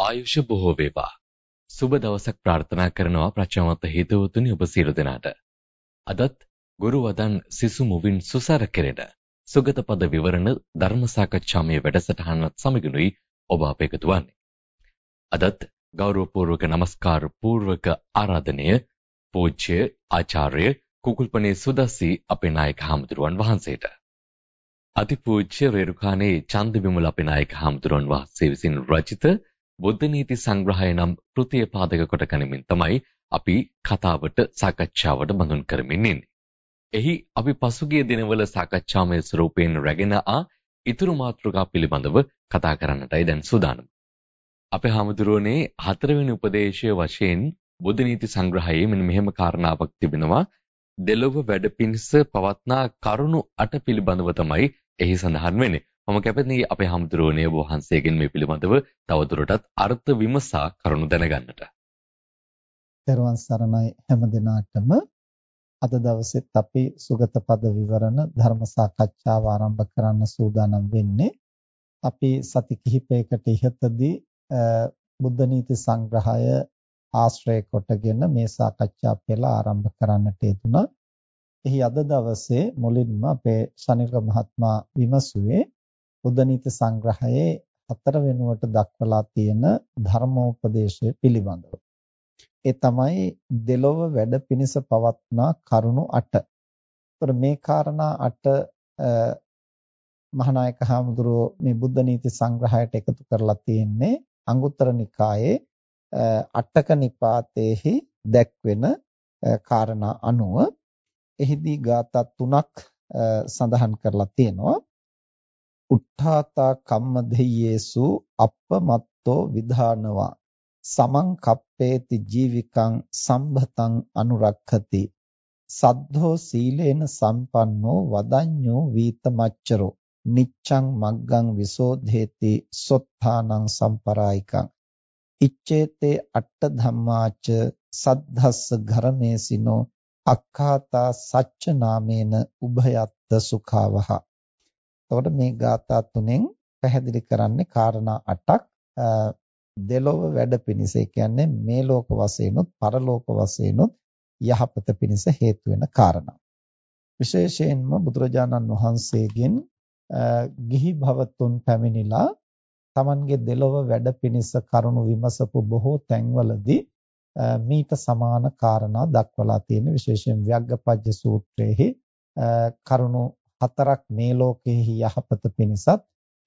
ආයුෂ බොහෝ වේවා. සුබ දවසක් ප්‍රාර්ථනා කරනවා ප්‍රඥාවන්ත හිතවතුනි ඔබ සියලු දෙනාට. අදත් ගුරු වදන් සිසු මුවින් සුසර කෙරෙන සුගත පද විවරණ ධර්ම සාකච්ඡාමය වැඩසටහනත් සමගිනුයි ඔබ අප එකතු වන්නේ. අදත් ගෞරවපූර්වක নমස්කාර පූර්වක ආරාධනය පූජ්‍ය ආචාර්ය කුකුල්පනේ සුදස්සි අපේ නායක හාමුදුරුවන් වහන්සේට. අතිපූජ්‍ය රේරුකානේ චන්ද විමල අපේ නායක හාමුදුරුවන් වහන්සේ විසින් රචිත බුද්ධ නීති සංග්‍රහය නම් කෘතිය පාදක කොට ගනිමින් තමයි අපි කතාවට සාකච්ඡාවට බඳුන් කරමින් ඉන්නේ. එහි අපි පසුගිය දිනවල සාකච්ඡාමය ස්වරූපයෙන් රැගෙන ආ ඉතුරු මාතෘකා පිළිබඳව කතා කරන්නටයි දැන් සූදානම්. අපේ හාමුදුරුවනේ හතරවෙනි උපදේශය වශයෙන් බුද්ධ නීති සංග්‍රහයේ මෙන්න මෙහෙම කාරණාවක් තිබෙනවා. දෙලොව වැඩපින්ස පවත්නා කරුණු අට පිළිබඳව තමයි එහි සඳහන් වෙන්නේ. මම කැමති අපේ හමුදුරෝණිය වහන්සේගෙන් මේ පිළිබඳව තවදුරටත් අර්ථ විමසා කරුණු දැනගන්නට. දරුවන් සරණයි හැම දිනාටම අද දවසෙත් අපි සුගත පද විවරණ ධර්ම සාකච්ඡාව ආරම්භ කරන්න සූදානම් වෙන්නේ. අපි සති කිහිපයකට ඉහතදී බුද්ධ නීති සංග්‍රහය ආශ්‍රය කොටගෙන මේ සාකච්ඡා පෙළ ආරම්භ කරන්නට යෙදුණා. එහි අද දවසේ මුලින්ම අපේ ශනික මහත්මයා විමසුවේ බුද්ධ නීති සංග්‍රහයේ හතර වෙනුවට දක්වලා තියෙන ධර්මෝපදේශය පිළිබඳව. ඒ තමයි දෙලොව වැඩ පිනිස පවත්නා කරුණු 8. ඒතර මේ කාරණා 8 මහානායක හාමුදුරුවෝ මේ බුද්ධ නීති සංග්‍රහයට එකතු කරලා තියෙන්නේ අංගුත්තර නිකායේ අටක නිපාතේහි දැක්වෙන කාරණා අනුව එහිදී ગાථා තුනක් සඳහන් කරලා තියෙනවා උත්ථාතා කම්ම දෙයේසු අප්පමත්තෝ විධානවා. සමං කප්පේති ජීවිකං සම්භතං අනුරක්ඛති. සද්ධෝ සීලේන සම්පන්නෝ වදඤ්ඤෝ වීතමච්චරෝ. නිච්ඡං මග්ගං විසෝධේති සොත්තානං සම්පරායිකං. ඉච්ඡේතේ අට්ඨ ධම්මාච සද්ධස්ස ඝරමේසිනෝ අක්ඛාතා සච්ච නාමේන උභයත්ත සුඛාවහ. එතකොට මේ ગાථා තුනෙන් පැහැදිලි කරන්නේ කාරණා 8ක් දෙලොව වැඩ පිණිස ඒ කියන්නේ මේ ලෝක වශයෙන්ුත් පරලෝක වශයෙන්ුත් යහපත පිණිස හේතු වෙන කාරණා. විශේෂයෙන්ම බුදුරජාණන් වහන්සේගෙන් ගිහි භවතුන් පැමිණිලා Tamanගේ දෙලොව වැඩ පිණිස කරුණු විමසපු බොහෝ තැන්වලදී මීට සමාන කාරණා දක්වලා තියෙන විශේෂයෙන් ව්‍යග්ගපජ්ජ සූත්‍රයේහි කරුණු හතරක් මේ ලෝකෙහි යහපත පිණිසත්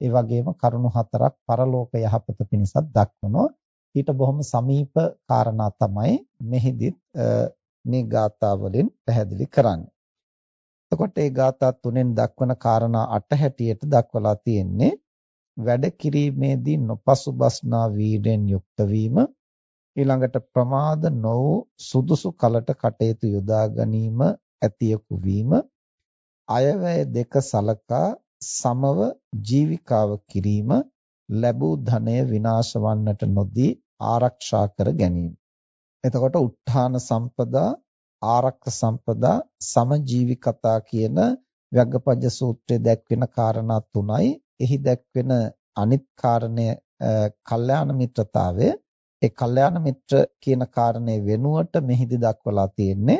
ඒ වගේම කරුණු හතරක් පරලෝක යහපත පිණිසත් දක්වනවා ඊට බොහොම සමීප කාරණා තමයි මෙහිදිත් මේ ගාථා වලින් පැහැදිලි කරන්නේ. එතකොට මේ ගාථා තුනෙන් දක්වන කාරණා අට හැටියට දක්වලා තියෙන්නේ වැඩ කිරීමේදී නොපසුබස්නා වීරෙන් යුක්ත වීම ඊළඟට ප්‍රමාද නො සුදුසු කලට කටයුතු යොදා ගැනීම ඇතියකු වීම අයවැය දෙක සලකා සමව ජීවිකාව කිරීම ලැබූ ධනය විනාශ වන්නට නොදී ආරක්ෂා කර ගැනීම. එතකොට උත්හාන සම්පදා ආරක්ක සම්පදා සමජීවිකතා කියන ව්‍යග්ගපජ්ජ සූත්‍රයේ දැක්වෙන කාරණා තුනයි එහි දැක්වෙන අනිත් කාරණය කල්යාණ මිත්‍රතාවය ඒ කල්යාණ මිත්‍ර කියන කාරණේ වෙනුවට මෙහිදී දක්වලා තියෙන්නේ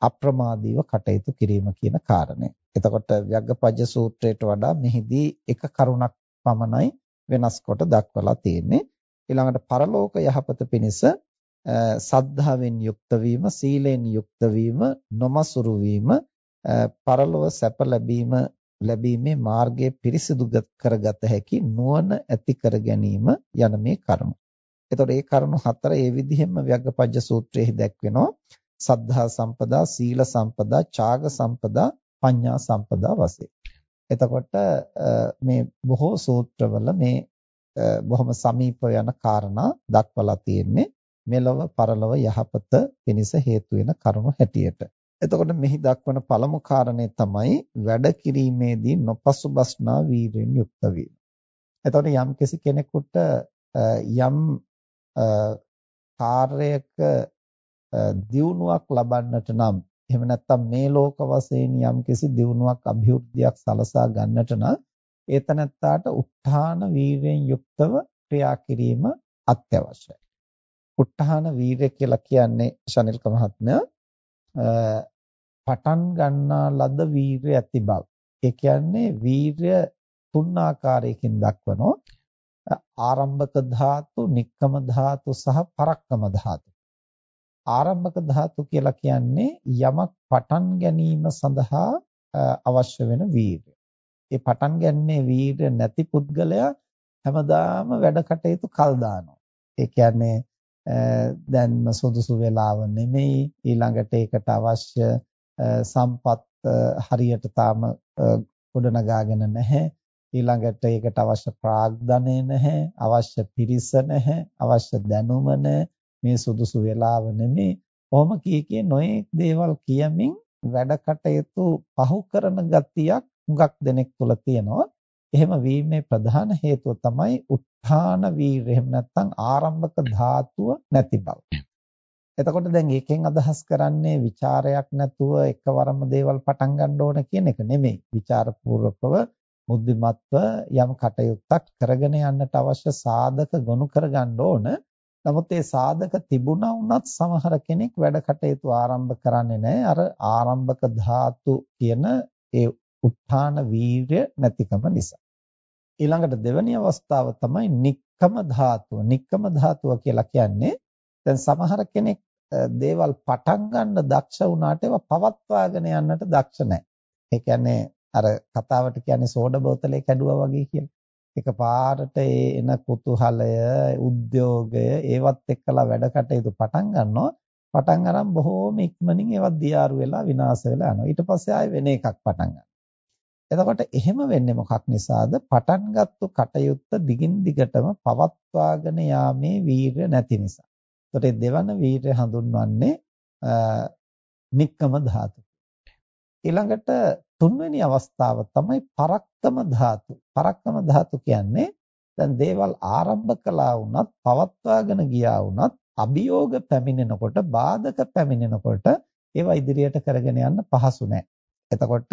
අප්‍රමාදීව කටයුතු කිරීම කියන කාරණය. එතකොට ව්‍යග්ගපජ්ජ සූත්‍රයට වඩා මෙහිදී එක කරුණක් පමණයි වෙනස් කොට දක්වලා තියෙන්නේ. ඊළඟට පරලෝක යහපත පිණිස සද්ධාවෙන් යුක්ත වීම, සීලෙන් යුක්ත වීම, නොමසුරු වීම, පරලොව සැප ලැබීම ලැබීමේ මාර්ගය පිරිසිදු කරගත හැකි නුවණ ඇති කර ගැනීම යන මේ කරුණු. එතකොට මේ කරුණු හතර ඒ විදිහෙම ව්‍යග්ගපජ්ජ සූත්‍රයේ දැක්වෙනවා. සද්ධා සම්පදා, සීල සම්පදා, ඡාග සම්පදා, පඤ්ඤා සම්පදා වශයෙන්. එතකොට මේ බොහෝ සූත්‍රවල මේ බොහොම සමීප යන කාරණා දක්වලා තියෙන්නේ මෙලව පරලව යහපත පිණිස හේතු වෙන කරුණු හැටියට. එතකොට මෙහි දක්වන පළමු කාරණේ තමයි වැඩ කිරීමේදී නොපසුබස්නා වීරෙන් යුක්ත වීම. එතකොට යම් කෙනෙකුට යම් කාර්යයක දියුණුවක් ලබන්නට නම් එහෙම නැත්නම් මේ ලෝක වශයෙන් යම්කිසි දියුණුවක් અભිවෘද්ධියක් සලසා ගන්නට නම් ඒතනත්තාට උත්හාන වීරයෙන් යුක්තව ක්‍රියා කිරීම අත්‍යවශ්‍යයි. උත්හාන වීරය කියලා කියන්නේ ශනිල්ක මහත්මයා පටන් ගන්නා ලද වීරය ඇති බව. ඒ කියන්නේ වීරය තුන් ආකාරයකින් දක්වනවා. ආරම්භක ධාතු, නික්කම ධාතු සහ පරක්කම ධාතු. ආරම්භක ධාතු කියලා කියන්නේ යමක් පටන් ගැනීම සඳහා අවශ්‍ය වෙන වීරය. ඒ පටන් ගැනීමේ වීරය නැති පුද්ගලයා හැමදාම වැඩ කටයුතු කල් දානවා. ඒ කියන්නේ දැන්ම සුදුසු වෙලාව නෙමෙයි ඊළඟට ඒකට අවශ්‍ය සම්පත් හරියට තාම ගොඩනගාගෙන නැහැ ඊළඟට ඒකට අවශ්‍ය ප්‍රාග්ධනය නැහැ අවශ්‍ය පිරිස නැහැ අවශ්‍ය දැනුම මේ සුදුසු වෙලාව නෙමේ. කොහොම කී කී නොඑක් දේවල් කියමින් වැඩ කටයුතු පහු කරන ගතියක් හුඟක් දෙනෙක් තුල තියෙනවා. එහෙම වීමේ ප්‍රධාන හේතුව තමයි උත්ථාන වීරය. එහෙම නැත්නම් ආරම්භක ධාතුව නැති බව. එතකොට දැන් ඒකෙන් අදහස් කරන්නේ ਵਿਚාරයක් නැතුව එකවරම දේවල් පටන් ගන්න ඕන කියන එක නෙමෙයි. ਵਿਚාරපූර්වකව බුද්ධිමත්ව යම් කටයුත්තක් කරගෙන යන්නට අවශ්‍ය සාධක ගොනු කර ගන්න ඕන. නමුත් ඒ සාධක තිබුණා වුණත් සමහර කෙනෙක් වැඩ කටයුතු ආරම්භ කරන්නේ නැහැ. අර ආරම්භක ධාතු කියන ඒ උත්හාන වීර්ය නැතිකම නිසා. ඊළඟට දෙවැනි අවස්ථාව තමයි නික්කම ධාතුව. නික්කම ධාතුව කියලා කියන්නේ දැන් සමහර කෙනෙක් දේවල් පටන් ගන්න දක්ෂ වුණාට ඒවා පවත්වාගෙන යන්නට දක්ෂ නැහැ. ඒ කියන්නේ අර කතාවට කියන්නේ සෝඩා බෝතලේ කැඩුවා වගේ කියලා. එකපාරට ඒ එන කුතුහලය, උද්‍යෝගය ඒවත් එක්කලා වැඩ කටයුතු පටන් ගන්නවා. පටන් අරන් බොහෝම ඉක්මනින් ඒවා දියාරු වෙලා විනාශ වෙලා යනවා. ඊට පස්සේ ආයෙ වෙන එකක් පටන් ගන්නවා. එතකොට එහෙම වෙන්නේ මොකක් නිසාද? පටන්ගත්තු කටයුත්ත දිගින් දිගටම පවත්වාගෙන යාමේ වීරය නැති නිසා. එතකොට දෙවන වීරය හඳුන්වන්නේ නික්කම ධාතු. ඊළඟට තුන්වෙනි අවස්ථාව තමයි පරක්කම ධාතු. පරක්කම ධාතු කියන්නේ දැන් දේවල් ආරම්භ කළා වුණත් පවත්වාගෙන ගියා වුණත් අභියෝග පැමිණෙනකොට බාධක පැමිණෙනකොට ඒවා ඉදිරියට කරගෙන යන්න පහසු නැහැ. එතකොට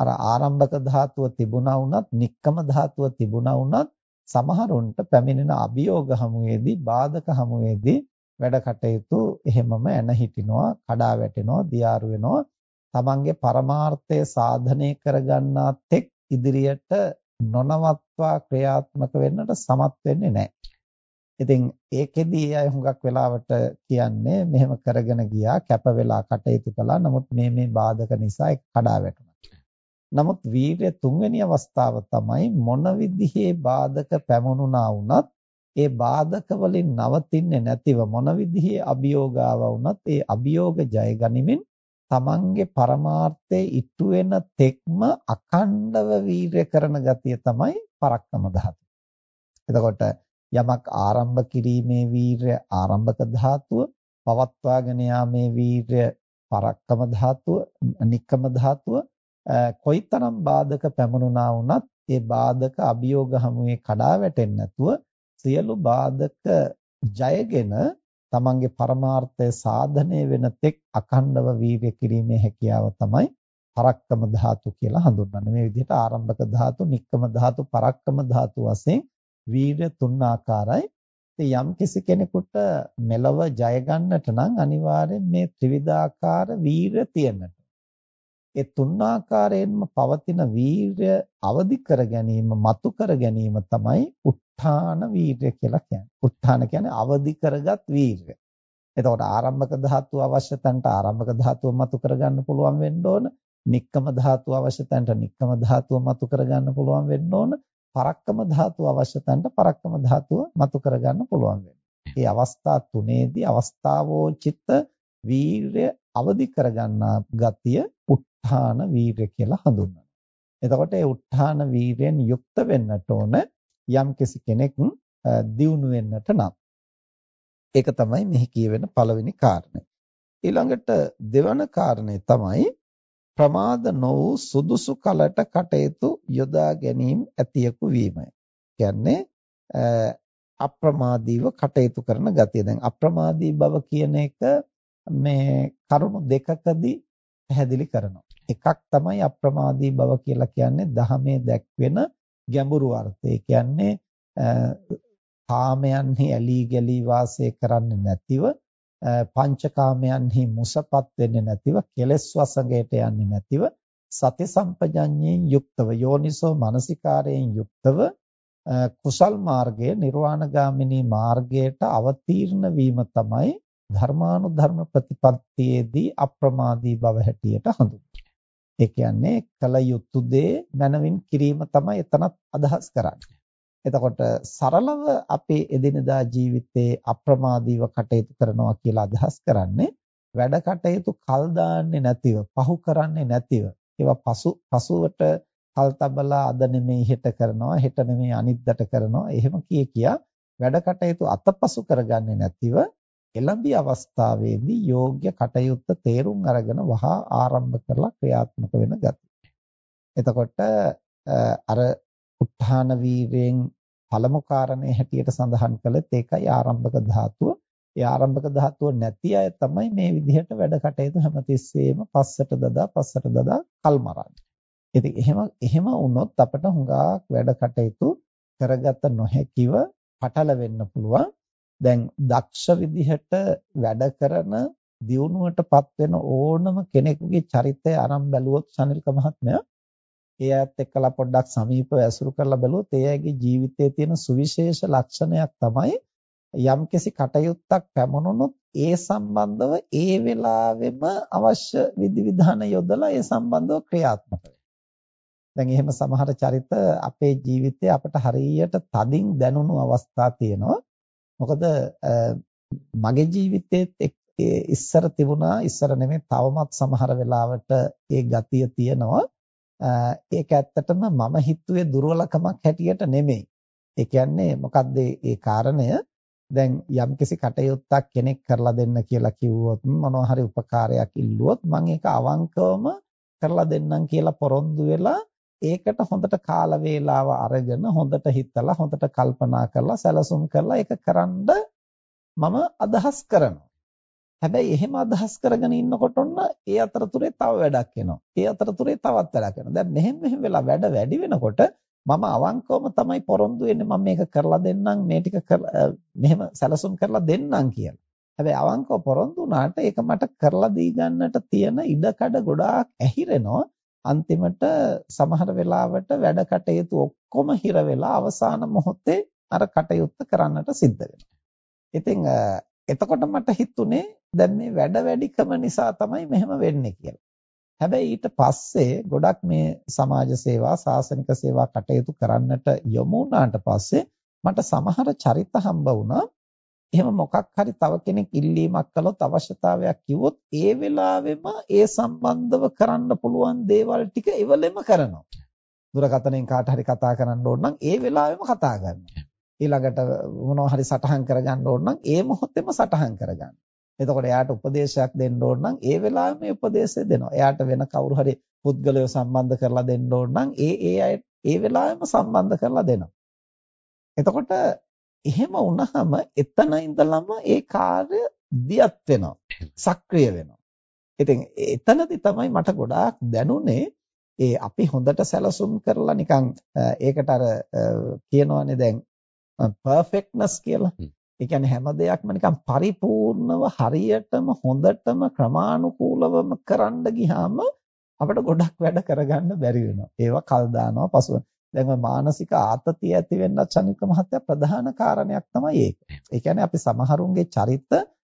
අර ආරම්භක ධාතුව තිබුණා වුණත්, නික්කම ධාතුව තිබුණා වුණත් සමහරුන්ට පැමිණෙන අභියෝග හමුවේදී, බාධක හමුවේදී වැඩ කටයුතු එහෙමම එන හිටිනවා, කඩා වැටෙනවා, දියාරු වෙනවා. තමන්ගේ පරමාර්ථය සාධනය කරගන්නා තෙක් ඉදිරියට නොනවත්වා ක්‍රියාත්මක වෙන්නට සමත් වෙන්නේ නැහැ. ඉතින් ඒකෙදී අය හුඟක් වෙලාවට කියන්නේ මෙහෙම කරගෙන ගියා කැප වෙලා කටයුතු කළා නමුත් මේ මේ බාධක නිසා ඒක කඩා වැටුණා. නමුත් වීරය තුන්වෙනි අවස්ථාව තමයි මොන විදිහේ බාධක පැමුණුනා වුණත් ඒ බාධක වලින් නවතින්නේ නැතිව මොන විදිහේ අභියෝගාව වුණත් ඒ අභියෝග ජය ගනිමින් තමන්ගේ පරමාර්ථයේ ඉටු වෙන තෙක්ම අඛණ්ඩව වීරය කරන ගතිය තමයි පරක්කම ධාතුව. එතකොට යමක් ආරම්භ කිරීමේ වීරය ආරම්භක ධාතුව, පවත්වාගෙන යාමේ වීරය පරක්කම ධාතුව, නික්කම ධාතුව කොයිතරම් බාධක පැමුණුනා වුණත් ඒ බාධක අභියෝග හමුවේ කඩා වැටෙන්නේ නැතුව සියලු බාධක ජයගෙන තමන්ගේ පරමාර්ථය සාධනය වෙන තෙක් අඛණ්ඩව වීර්ය කිරීමේ හැකියාව තමයි පරක්කම ධාතු කියලා හඳුන්වන්නේ. මේ විදිහට ආරම්භක ධාතු, නික්කම ධාතු, පරක්කම ධාතු වශයෙන් වීර්ය තුන් ආකාරයි. යම් කිසි කෙනෙකුට මෙලව ජය ගන්නට නම් අනිවාර්යෙන් මේ ත්‍රිවිධාකාර වීර්ය තියෙන්නට ඒ තුන් ආකාරයෙන්ම පවතින වීරය අවදි කර ගැනීම, මතු කර ගැනීම තමයි උත්ථාන වීරය කියලා කියන්නේ. උත්ථාන කියන්නේ අවදි කරගත් වීරය. එතකොට ආරම්භක ධාතුව අවශ්‍ය තැනට ආරම්භක ධාතුව මතු කරගන්න පුළුවන් වෙන්න ඕන. නික්කම ධාතුව අවශ්‍ය තැනට නික්කම ධාතුව මතු කරගන්න පුළුවන් වෙන්න ඕන. පරක්කම ධාතුව අවශ්‍ය තැනට පරක්කම ධාතුව මතු කරගන්න පුළුවන් වෙන්න. මේ අවස්ථා තුනේදී අවස්ථාවෝචිත වීරය අවදි කරගන්නා ගතිය උත්හාන වීරය කියලා හඳුන්වනවා. එතකොට ඒ උත්හාන වීරයෙන් යුක්ත වෙන්නට ඕන යම් කෙනෙක් දියුණු වෙන්නට නම්. ඒක තමයි මෙහි කියවෙන පළවෙනි කාරණය. ඊළඟට දෙවන කාරණය තමයි ප්‍රමාද නො වූ සුදුසු කලට කටයුතු යොදා ගැනීම ඇතියකු වීමයි. කියන්නේ අප්‍රමාදීව කටයුතු කරන ගතිය. දැන් අප්‍රමාදී බව කියන එක මේ කරුණු දෙකකදී පැහැදිලි කරනවා. එකක් තමයි අප්‍රමාදී බව කියලා කියන්නේ දහමේ දැක්වෙන ගැඹුරු අර්ථය. කියන්නේ කාමයන්හි ඇලී ගලී වාසය කරන්නේ නැතිව පංචකාමයන්හි මුසපත් වෙන්නේ නැතිව කෙලෙස් වසඟයට යන්නේ නැතිව සති සම්පජඤ්ඤයෙන් යුක්තව යෝනිසෝ මනසිකාරයෙන් යුක්තව කුසල් මාර්ගයේ නිර්වාණගාමිනී මාර්ගයට අවතීර්ණ වීම තමයි ධර්මානුධර්ම ප්‍රතිපත්තියේදී අප්‍රමාදී බව හැටියට හඳුන්වන්නේ. ඒ කියන්නේ කල යුතු දේ මනවින් කිරීම තමයි එතනත් අදහස් කරන්නේ. එතකොට සරලව අපේ එදිනදා ජීවිතේ අප්‍රමාදීව කටයුතු කරනවා කියලා අදහස් කරන්නේ වැඩ කටයුතු කල් දාන්නේ නැතිව, පහු කරන්නේ නැතිව, ඒවා පසු පසුවට කල් තබලා අද නෙමෙයි හෙට කරනවා හෙට නෙමෙයි අනිද්දාට කරනවා එහෙම කිය කියා වැඩ කටයුතු අතපසු කරගන්නේ නැතිව එළඹි අවස්ථාවේදී යෝග්‍ය කටයුත්ත තේරුම් අරගෙන වහා ආරම්භ කරලා ක්‍රියාත්මක වෙන ගතිය. එතකොට අර උත්හාන වීරයෙන් පළමු කාරණේ හැටියට සඳහන් කළත් ඒකයි ආරම්භක ධාතුව. ඒ ආරම්භක ධාතුව නැති අය තමයි මේ විදිහට වැඩ කටයුතු හැමතිස්සෙම පස්සට දදා පස්සට දදා කල් මරන්නේ. ඉතින් එහෙම එහෙම වුණොත් අපිට හුඟක් වැඩ කටයුතු කරගත නොහැකිව පටල වෙන්න පුළුවන්. දැන් දක්ෂ විදිහට වැඩ කරන දියුණුවටපත් වෙන ඕනම කෙනෙකුගේ චරිතය අරන් බැලුවොත් සනිල්ක මහත්මයා ඒ අයත් එක්කලා පොඩ්ඩක් සමීපව ඇසුරු කරලා බැලුවොත් ඒ අයගේ ජීවිතයේ තියෙන සුවිශේෂ ලක්ෂණයක් තමයි යම්කිසි කටයුත්තක් පැමුණුනොත් ඒ සම්බන්ධව ඒ වෙලාවෙම අවශ්‍ය විධිවිධාන යොදලා ඒ සම්බන්ධව ක්‍රියාත්මක දැන් එහෙම සමහර චරිත අපේ ජීවිතේ අපට හරියට තදින් දැනුණු අවස්ථා තියෙනවා. මොකද මගේ ජීවිතේත් ඉස්සර තිබුණා ඉස්සර නෙමෙයි තවමත් සමහර වෙලාවට ඒ ගතිය තියෙනවා. ඒක ඇත්තටම මම හිතුවේ දුර්වලකමක් හැටියට නෙමෙයි. ඒ කියන්නේ මොකද්ද ඒ කාරණය? දැන් යම්කිසි කටයුත්තක් කෙනෙක් කරලා දෙන්න කියලා කිව්වොත් මොනවා හරි උපකාරයක් ඉල්ලුවොත් මම ඒක අවංකවම කරලා දෙන්නම් කියලා පොරොන්දු වෙලා ඒකට හොඳට කාල වේලාව අරගෙන හොඳට හිතලා හොඳට කල්පනා කරලා සැලසුම් කරලා ඒක කරන්න මම අදහස් කරනවා. හැබැයි එහෙම අදහස් කරගෙන ඉන්නකොට ඔන්න ඒ අතරතුරේ තව වැඩක් එනවා. ඒ අතරතුරේ තවත් වැඩක් එනවා. දැන් මෙහෙම මෙහෙම වෙලා වැඩ වැඩි වෙනකොට මම අවංකවම තමයි පොරොන්දු වෙන්නේ මම මේක කරලා දෙන්නම් මේ ටික මෙහෙම සැලසුම් කරලා දෙන්නම් කියලා. හැබැයි අවංකව පොරොන්දු වුණාට ඒක මට කරලා දී ගන්නට තියෙන ඉඩකඩ ගොඩාක් ඇහිරෙනවා. අන්තිමට සමහර වෙලාවට වැඩ කටයුතු ඔක්කොම හිර වෙලා අවසාන මොහොතේ අර කටයුත්ත කරන්නට සිද්ධ වෙනවා. ඉතින් එතකොට මට හිතුනේ දැන් මේ වැඩ වැඩිකම නිසා තමයි මෙහෙම වෙන්නේ කියලා. හැබැයි ඊට පස්සේ ගොඩක් මේ සමාජ සේවා සාසනික සේවා කටයුතු කරන්නට යොමු වුණාට පස්සේ මට සමහර චරිත හම්බ වුණා එහෙම මොකක් හරි තව කෙනෙක් ඉල්ලීමක් කළොත් අවශ්‍යතාවයක් කිව්වොත් ඒ වෙලාවෙම ඒ සම්බන්ධව කරන්න පුළුවන් දේවල් ටික එවලෙම කරනවා. දුරකථනයෙන් කාට හරි කතා කරන්න ඕන නම් ඒ වෙලාවෙම කතා කරනවා. ඊළඟට මොනවා හරි සටහන් කරගන්න ඕන නම් ඒ මොහොතේම සටහන් කරගන්න. එතකොට එයාට උපදේශයක් දෙන්න ඕන නම් ඒ වෙලාවෙම උපදේශය දෙනවා. එයාට වෙන කවුරු හරි පුද්ගලයව සම්බන්ධ කරලා දෙන්න ඕන නම් ඒ ඒ අය ඒ වෙලාවෙම සම්බන්ධ කරලා දෙනවා. එතකොට එහෙම වුණාම එතන ඉඳලම ඒ කාර්ය දියත් වෙනවා. සක්‍රිය වෙනවා. ඉතින් එතනදි තමයි මට ගොඩාක් දැනුනේ ඒ අපි හොඳට සැලසුම් කරලා නිකන් ඒකට අර කියනවානේ දැන් perfectness කියලා. ඒ කියන්නේ හැම දෙයක්ම නිකන් පරිපූර්ණව හරියටම හොඳටම ක්‍රමානුකූලවම කරන්න ගියාම අපිට ගොඩක් වැඩ කරගන්න බැරි වෙනවා. ඒවා කල් දානවා පසුව. දැන් මානසික ආතතිය ඇති වෙන්නත් චනික මහත්තයා ප්‍රධාන කාරණයක් තමයි ඒක. ඒ කියන්නේ අපි සමහරුන්ගේ චරිත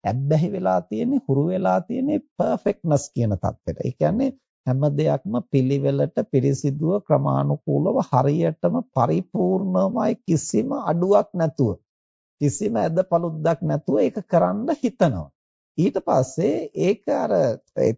ඇබ්බැහි වෙලා තියෙන්නේ හුරු වෙලා තියෙන්නේ පර්ෆෙක්ට්නස් කියන தත්වෙට. ඒ කියන්නේ හැම දෙයක්ම පිළිවෙලට පිරිසිදුව ක්‍රමානුකූලව හරියටම පරිපූර්ණවයි කිසිම අඩුවක් නැතුව කිසිම ඇදපළුද්දක් නැතුව ඒක කරන්න හිතනවා. ඊට පස්සේ ඒක අර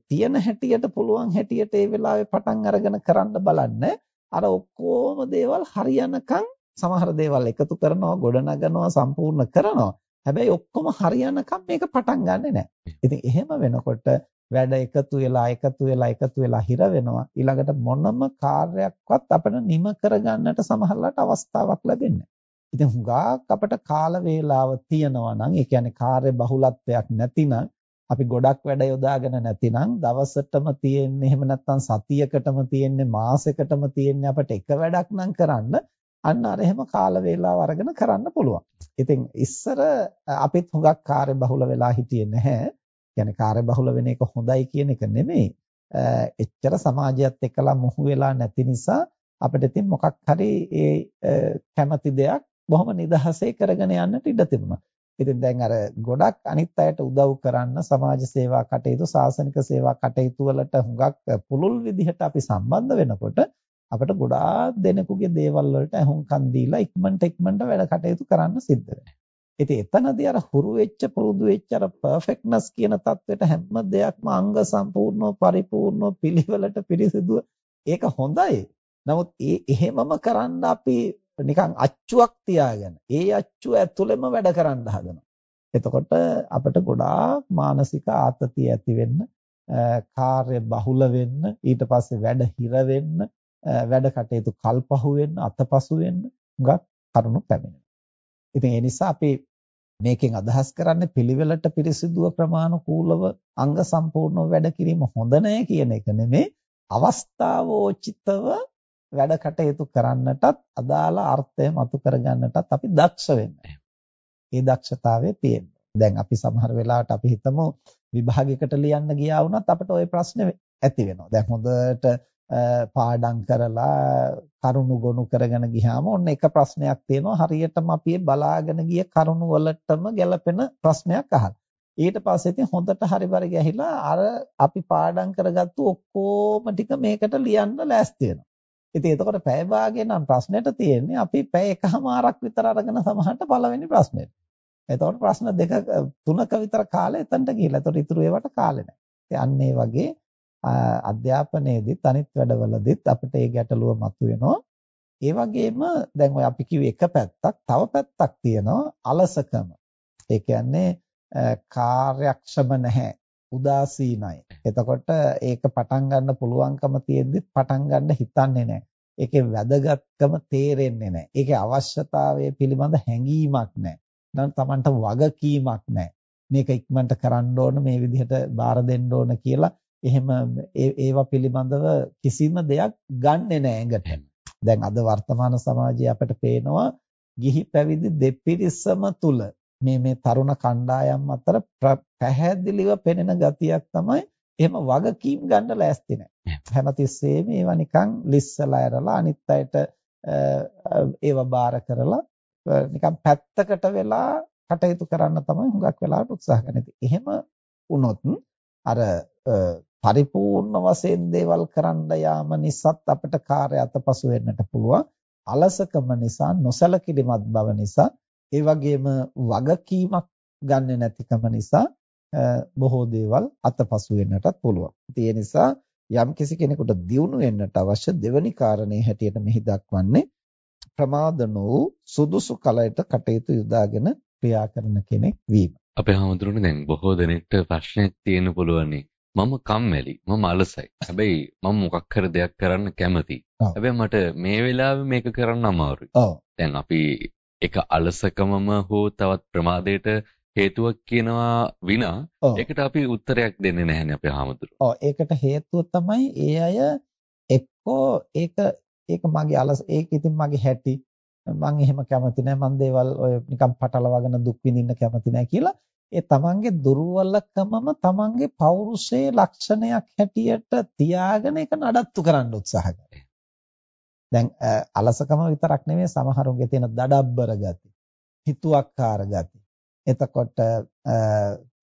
තියෙන හැටියට පුළුවන් හැටියට ඒ වෙලාවේ පටන් අරගෙන කරන්න බලන්නේ අර ඔක්කොම දේවල් හරියනකම් සමහර දේවල් එකතු කරනවා ගොඩනගනවා සම්පූර්ණ කරනවා හැබැයි ඔක්කොම හරියනකම් මේක පටන් ගන්නෙ නැහැ. ඉතින් එහෙම වෙනකොට වැඩ එකතු වෙලා එකතු වෙලා එකතු වෙලා හිර වෙනවා. ඊළඟට මොනම කාර්යයක්වත් අපිට නිම කරගන්නට සමහරලාට අවස්ථාවක් ලැබෙන්නේ නැහැ. ඉතින් හුඟක් අපිට කාල වේලාව තියනවා නම් ඒ කියන්නේ කාර්ය බහුලත්වයක් නැතිනම් අපි ගොඩක් වැඩ යොදාගෙන නැතිනම් දවසටම තියෙන්නේ එහෙම නැත්නම් සතියකටම තියෙන්නේ මාසෙකටම තියෙන්නේ අපිට එක වැඩක් නම් කරන්න අන්න අර එහෙම කාල වේලාව අරගෙන කරන්න පුළුවන්. ඉතින් ඉස්සර අපිත් හුඟක් කාර්ය බහුල වෙලා හිටියේ නැහැ. කියන්නේ කාර්ය බහුල වෙන එක හොඳයි කියන එක නෙමෙයි. එච්චර සමාජයත් එක්කලා මොහු වෙලා නැති නිසා අපිට ඉතින් මොකක් හරි ඒ කැමති දෙයක් බොහොම නිදහසේ කරගෙන යන්නට ඉඩ තිබුණා. ඉතින් දැන් අර ගොඩක් අනිත් අයට උදව් කරන්න සමාජ සේවා කටයුතු, සාසනික සේවා කටයුතු වලට හුඟක් පුළුල් විදිහට අපි සම්බන්ධ වෙනකොට අපිට ගොඩාක් දෙනෙකුගේ දේවල් වලට අහුම්කම් දීලා ඉක්මනට ඉක්මනට වැඩ කටයුතු කරන්න සිද්ධ වෙනවා. ඉතින් එතනදී අර හුරු වෙච්ච පුරුදු වෙච්ච අර පර්ෆෙක්ට්නස් කියන தത്വෙට හැම දෙයක්ම අංග සම්පූර්ණව පරිපූර්ණව පිළිවෙලට පිරිසිදුව ඒක හොඳයි. නමුත් ඒ එහෙමම කරන්න අපි නිකන් අච්චුවක් තියාගෙන ඒ අච්චුව ඇතුළෙම වැඩ කරන්න හදනවා. එතකොට අපිට ගොඩාක් මානසික ආතතිය ඇති වෙන්න, කාර්ය බහුල වෙන්න, ඊට පස්සේ වැඩ හිර වෙන්න, වැඩ කටයුතු කල්පහුව වෙන්න, අතපසු වෙන්න හුඟක් කරුණු පැමිණෙනවා. ඉතින් ඒ නිසා අපි මේකෙන් අදහස් කරන්නේ පිළිවෙලට පිරිසිදුව ක්‍රමානුකූලව අංග සම්පූර්ණව වැඩ කිරීම හොඳ නැහැ කියන එක නෙමෙයි අවස්ථාවෝචිතව වැඩ කටයුතු කරන්නටත් අදාළ අර්ථය මතු කරගන්නටත් අපි දක්ෂ වෙන්න. ඒ දක්ෂතාවය තියෙනවා. දැන් අපි සමහර වෙලාවට අපි හිතමු විභාගයකට ලියන්න ගියා වුණත් අපිට ওই ප්‍රශ්නේ ඇති වෙනවා. දැන් හොඳට පාඩම් කරලා කරුණු ගොනු කරගෙන ගියාම ඔන්න එක ප්‍රශ්නයක් තියෙනවා හරියටම අපි බලාගෙන ගිය කරුණු වලටම ගැලපෙන ප්‍රශ්නයක් අහලා. ඊට පස්සේ ඉතින් හොඳට හරිබර ගිහිලා අර අපි පාඩම් කරගත්තු ඔක්කොම ටික මේකට ලියන්න ලෑස්ති වෙනවා. ඉතින් එතකොට පැය භාගය නම් ප්‍රශ්නෙට තියෙන්නේ අපි පැය එකහමාරක් විතර අරගෙන සමහරට පළවෙනි ප්‍රශ්නෙට. එතකොට ප්‍රශ්න දෙක තුනක විතර කාලය එතනට ගිහිල්ලා. එතකොට ඉතුරු ඒවට කාලේ නැහැ. අන්න ඒ වගේ අධ්‍යාපනයේදීත් අනිත් වැඩවලදීත් අපිට ඒ ගැටලුව මතුවෙනවා. ඒ වගේම දැන් ඔය අපි කිව්ව එක පැත්තක් තව පැත්තක් තියෙනවා අලසකම. ඒ කියන්නේ කාර්යක්ෂම නැහැ. උදාසීනයි. එතකොට ඒක පටන් ගන්න පුළුවන්කම තියෙද්දි පටන් ගන්න හිතන්නේ නැහැ. ඒකේ වැදගත්කම තේරෙන්නේ නැහැ. ඒකේ අවශ්‍යතාවය පිළිබඳ හැඟීමක් නැහැ. නම් Tamanට වගකීමක් නැහැ. මේක ඉක්මනට කරන්න ඕන මේ විදිහට බාර දෙන්න ඕන කියලා එහෙම ඒවා පිළිබඳව කිසිම දෙයක් ගන්නෙ නැහැ ඇඟට. දැන් අද වර්තමාන සමාජයේ අපිට පේනවා ගිහි පැවිදි දෙපිරිසම තුල මේ මේ තරුණ කණ්ඩායම් අතර පැහැදිලිව පෙනෙන ගතියක් තමයි එහෙම වගකීම් ගන්න ලෑස්ති නැහැ. හැමතිස්සෙම ඒවා නිකන් ලිස්සලා ඇරලා අනිත් අයට ඒව බාර කරලා නිකන් පැත්තකට වෙලා කටයුතු කරන්න තමයි හුඟක් වෙලාවට උත්සාහ කරන්නේ. එහෙම වුණොත් අර පරිපූර්ණ වශයෙන් දේවල් කරන්න යාම නිසාත් අපිට කාර්ය අතපසු වෙන්නට පුළුවන්. අලසකම නිසා නොසලකිලිමත් බව නිසා ඒ වගේම වගකීමක් ගන්නෙ නැතිකම නිසා බොහෝ දේවල් අතපසු වෙන්නටත් පුළුවන්. ඒ නිසා යම් කිසි කෙනෙකුට දියුණු වෙන්නට අවශ්‍ය දෙවනි කාරණේ හැටියට මෙහි දක්වන්නේ ප්‍රමාද වූ සුදුසු කලයට කටයුතු යොදාගෙන ක්‍රියා කරන කෙනෙක් වීම. අපේ හැමදෙරුනේ දැන් බොහෝ දෙනෙක්ට ප්‍රශ්නයක් තියෙන්න පුළුවන්නේ. මම කම්මැලි, මම අලසයි. හැබැයි මම මොකක් හරි දෙයක් කරන්න කැමතියි. හැබැයි මට මේ වෙලාවේ මේක කරන්න අමාරුයි. දැන් අපි ඒක අලසකමම හෝ තවත් ප්‍රමාදයට හේතුවක් කියනවා විනා ඒකට අපි උත්තරයක් දෙන්නේ නැහැනේ අපේ හාමුදුරුවෝ. ඔව් ඒකට හේතුව තමයි ඒ අය එක්කෝ ඒක ඒක මගේ අලස ඒක ඉතින් මගේ හැටි මම එහෙම කැමති නැහැ මම දේවල් ඔය නිකන් පටලවාගෙන දුක් විඳින්න කැමති නැහැ කියලා ඒ තමන්ගේ දුර්වලකමම තමන්ගේ පෞරුෂයේ ලක්ෂණයක් හැටියට තියාගෙන ඒක නඩත්තු කරන්න උත්සාහ කරනවා. දැන් අලසකම විතරක් නෙමෙයි සමහරුන්ගේ තියෙන දඩබ්බර ගති, හිතුවක්කාර ගති. එතකොට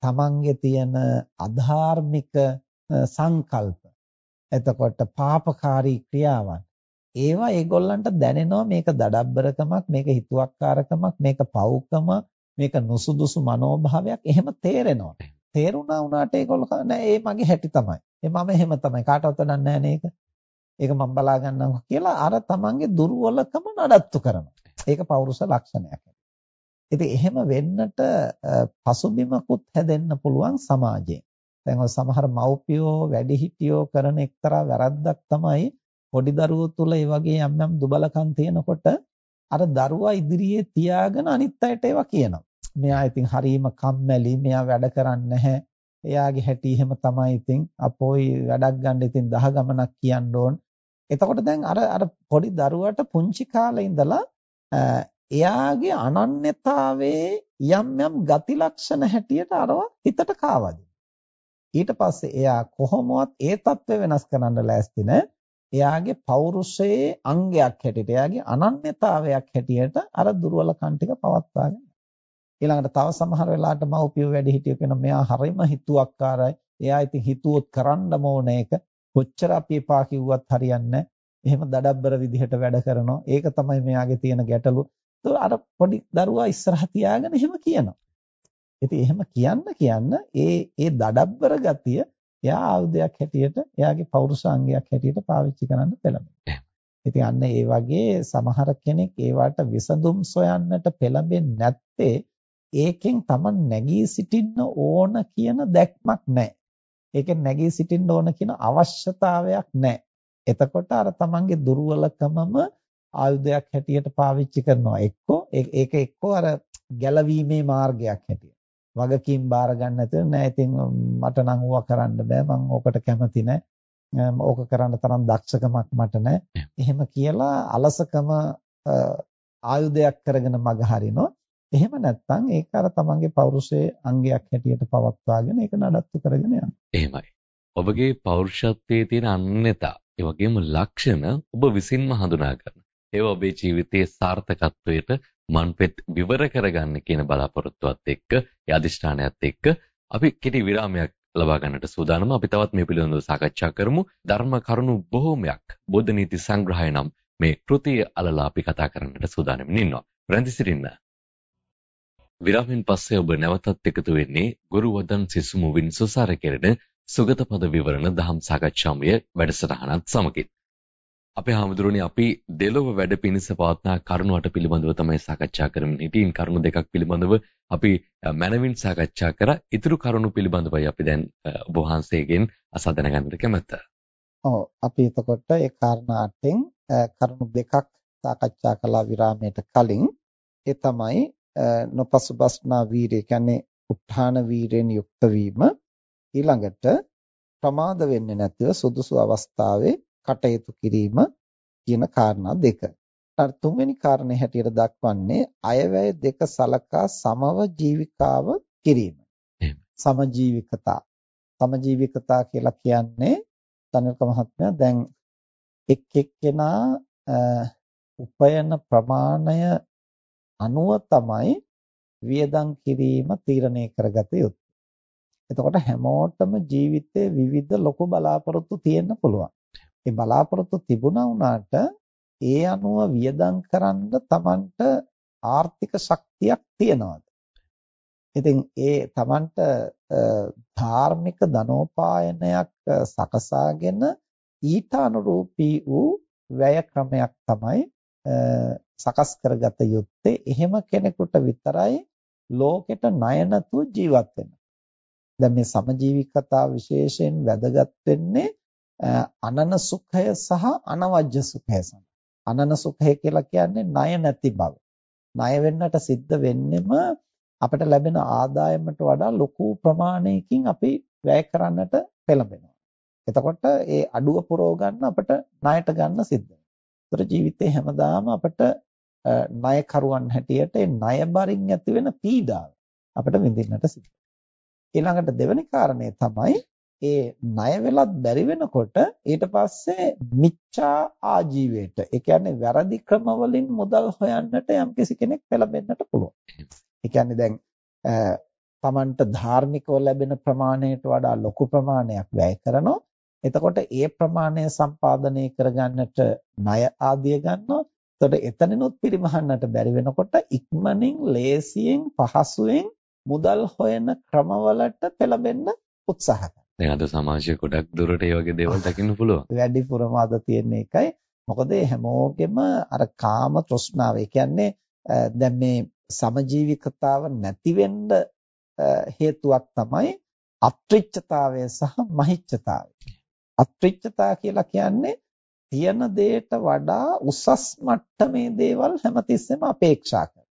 තමන්ගේ තියෙන අධාර්මික සංකල්ප. එතකොට පාපකාරී ක්‍රියාවන්. ඒවා ඒගොල්ලන්ට දැනෙනවා මේක දඩබ්බරකමක්, මේක හිතුවක්කාරකමක්, මේක පව්කම, මේක නුසුදුසු මනෝභාවයක් එහෙම තේරෙනවා. තේරුණා වුණාට ඒගොල්ලෝ නෑ ඒ මගේ හැටි තමයි. ඒ මම එහෙම තමයි. කාටවත් දන්නේ නැහැ නේක. ඒක මම බලා ගන්නවා කියලා අර තමන්ගේ දුර්වලකම නඩත්තු කරනවා. ඒක පෞරුෂ ලක්ෂණයක්. ඉතින් එහෙම වෙන්නට පසුබිමකුත් හැදෙන්න පුළුවන් සමාජයෙන්. දැන් ඔය සමහර මව්පියෝ වැඩිහිටියෝ කරන එක්තරා වැරද්දක් තමයි පොඩි දරුවෝ තුල ඒ වගේ යම් යම් දුබලකම් තියෙනකොට අර දරුවා ඉදිරියේ තියාගෙන අනිත් අයට ඒවා කියනවා. මෙයා ඉතින් හරීම කම්මැලි, මෙයා වැඩ කරන්නේ නැහැ. එයාගේ හැටි එහෙම තමයි ඉතින් අපෝයි වැඩක් ගන්න ඉතින් දහ ගමනක් කියන්න ඕන. එතකොට දැන් අර අර පොඩි දරුවට පුංචි කාලේ ඉඳලා එයාගේ අනන්‍යතාවයේ යම් යම් ගති ලක්ෂණ හැටියට අරව හිතට කාවදින. ඊට පස්සේ එයා කොහොමවත් ඒ தත්ත්වය වෙනස් කරන්න ලෑස්ති නැහැ. එයාගේ පෞරුෂයේ අංගයක් හැටියට එයාගේ අනන්‍යතාවයක් හැටියට අර දුර්වලකම් ටික පවත්වාගෙන ඊළඟට තව සමහර වෙලාවට මව්පියෝ වැඩි හිටියෝ කියන මෙයා හරිම හිතුවක්කාරයි එයා ඉතින් හිතුවොත් කරන්න ඕන එක කොච්චර අපි එපා කිව්වත් හරියන්නේ එහෙම දඩබ්බර විදිහට වැඩ කරනවා ඒක තමයි මෙයාගේ තියෙන ගැටලුව ඒතකොට අර පොඩි දරුවා ඉස්සරහ තියාගෙන එහෙම කියනවා ඉතින් එහෙම කියන්න කියන්න ඒ ඒ දඩබ්බර ගතිය එයා ආයුධයක් හැටියට එයාගේ පෞරුෂාංගයක් හැටියට පාවිච්චි කරන්න පෙළඹෙනවා. ඉතින් අන්න ඒ වගේ සමහර කෙනෙක් ඒවට විසඳුම් සොයන්නට පෙළඹෙන්නේ නැත්තේ ඒකෙන් Taman නැගී සිටින්න ඕන කියන දැක්මක් නැහැ. ඒකෙන් නැගී සිටින්න ඕන කියන අවශ්‍යතාවයක් නැහැ. එතකොට අර Tamanගේ දුර්වලකමම ආයුධයක් හැටියට පාවිච්චි කරනවා. එක්කෝ ඒක එක්කෝ අර ගැලවීමේ මාර්ගයක් හැටියට. වගකීම් බාර ගන්න නැතුව නෑ ඉතින් මට නම් ඕවා කරන්න බෑ මම ඕකට කැමති නෑ ඕක කරන්න තරම් දක්ෂකමක් මට නෑ එහෙම කියලා අලසකම ආයුධයක් කරගෙන මග හරිනවා එහෙම නැත්නම් ඒක අර තමන්ගේ පෞරුෂයේ අංගයක් හැටියට පවත්වාගෙන ඒක නඩත්තු කරගෙන යනවා එහෙමයි. ඔබගේ පෞරුෂත්වයේ තියෙන අන්‍යතා ඒ වගේම ලක්ෂණ ඔබ විසින්ම හඳුනා ගන්න. ඒවා ඔබේ ජීවිතයේ සාර්ථකත්වයට මන්පෙත් විවර කරගන්න කියන බලාපොරොත්තුවත් එක්ක ඒ අදිෂ්ඨානයත් එක්ක අපි කෙටි විරාමයක් ලබා ගන්නට සූදානම්. අපි තවත් මේ පිළිබඳව සාකච්ඡා කරමු. ධර්ම කරුණු බොහෝමයක් බෝධ නීති සංග්‍රහය නම් මේ කෘතිය අලලා අපි කතා කරන්නට සූදානම්ින් ඉන්නවා. රැඳි සිටින්න විරාමෙන් පස්සේ ඔබ නැවතත් එකතු වෙන්නේ ගුරු වදන් සිසු මුවින් සුසාර කෙරෙන සුගත පද විවරණ දහම් සාකච්ඡාමය වැඩසටහනත් සමගින් අපේ හාමුදුරනේ අපි දෙලොව වැඩ පිණිස පවත්නා කරුණාට පිළිබඳව තමයි සාකච්ඡා කරමින් හිටින් කරුණු දෙකක් පිළිබඳව අපි මනවින් සාකච්ඡා කරා. ඊතුරු කරුණු පිළිබඳවයි අපි දැන් ඔබ වහන්සේගෙන් අසා දැනගන්නට කැමැත්ත. ඔව් අපි එතකොට ඒ කාරණාටෙන් කරුණු දෙකක් සාකච්ඡා කළා විරාමයට කලින් ඒ තමයි නොපසුබස්නා වීරිය කියන්නේ උත්හාන වීරයෙන් යුක්ත වීම ඊළඟට ප්‍රමාද වෙන්නේ නැතිව සුදුසු අවස්ථාවේ කටයුතු කිරීම කියන කාරණා දෙක. අර තුන්වෙනි කාරණේ හැටියට දක්වන්නේ අයවැය දෙක සලකා සමව ජීවිකාව කිරීම. සමජීවිකතා. සමජීවිකතා කියලා කියන්නේ තනික මහත්මයා දැන් එක් එක්කෙනා උපයන ප්‍රමාණය අනුව තමයි වියදම් කිරීම තීරණය කරගත යුත්තේ. එතකොට හැමෝටම ජීවිතේ විවිධ ලොකු බලාපොරොත්තු තියෙන්න පුළුවන්. ඒ බලාපොරොත්තු තිබුණා වුණාට ඒ අනුව වියදම් කරන්න Tamanට ආර්ථික ශක්තියක් තියනවාද? ඉතින් ඒ Tamanට ධාර්මික ධනෝපායනයක් සකසාගෙන ඊට අනුරූපී වූ වැය ක්‍රමයක් තමයි සකස් කරගත යුත්තේ. එහෙම කෙනෙකුට විතරයි ලෝකෙට ණය නැතුව ජීවත් වෙන්න. දැන් මේ සමජීවිකතාව විශේෂයෙන් වැදගත් වෙන්නේ අනන සුඛය සහ අනවජ්‍ය සුඛය අනන සුඛය කියලා කියන්නේ ණය නැති බව. ණය වෙන්නට සිද්ධ වෙන්නෙම අපිට ලැබෙන ආදායමට වඩා ලොකු ප්‍රමාණයකින් අපි වැය කරන්නට පෙළඹෙනවා. එතකොට ඒ අඩුව පුරව ගන්න අපිට ණයට ගන්න සිද්ධ වෙනවා. ජීවිතේ හැමදාම අපිට ණයකරුවන් හැටියට ඒ ණය බරින් ඇති වෙන පීඩාව අපිට විඳින්නට සිද්ධ ඊළඟට දෙවෙනි කාරණය තමයි ඒ ණය වෙලත් බැරි වෙනකොට ඊට පස්සේ මිච්ඡා ආජීවයට ඒ කියන්නේ වැරදි ක්‍රම වලින් මුදල් හොයන්නට යම්කිසි කෙනෙක් පෙළඹෙන්නට පුළුවන්. ඒ කියන්නේ දැන් තමන්ට ධාර්මිකව ලැබෙන ප්‍රමාණයට වඩා ලොකු ප්‍රමාණයක් වැය කරනවා. එතකොට ඒ ප්‍රමාණය සම්පාදනය කරගන්නට ණය ආදිය ගන්නවා. එතකොට එතනිනුත් පිරිමහන්නට බැරි වෙනකොට ඉක්මනින් ලේසියෙන් පහසුවෙන් මුදල් හොයන ක්‍රමවලට පෙළඹෙන්න උත්සාහ කරනවා. දැන් අද සමාජයේ ගොඩක් දුරට මේ වගේ දේවල් දකින්න පුළුවන්. වැඩිපුරම අද තියෙන එකයි. මොකද හැමෝගෙම අර කාම තෘෂ්ණාව. ඒ කියන්නේ දැන් මේ සමජීවිකතාව නැති වෙන්න හේතුවක් තමයි අත්‍රිච්ඡතාවය සහ මහිච්ඡතාවය. අත්‍රිච්ඡතා කියලා කියන්නේ තියෙන දෙයට වඩා උසස් මට්ටමේ දේවල් හැමතිස්සෙම අපේක්ෂා කරනවා.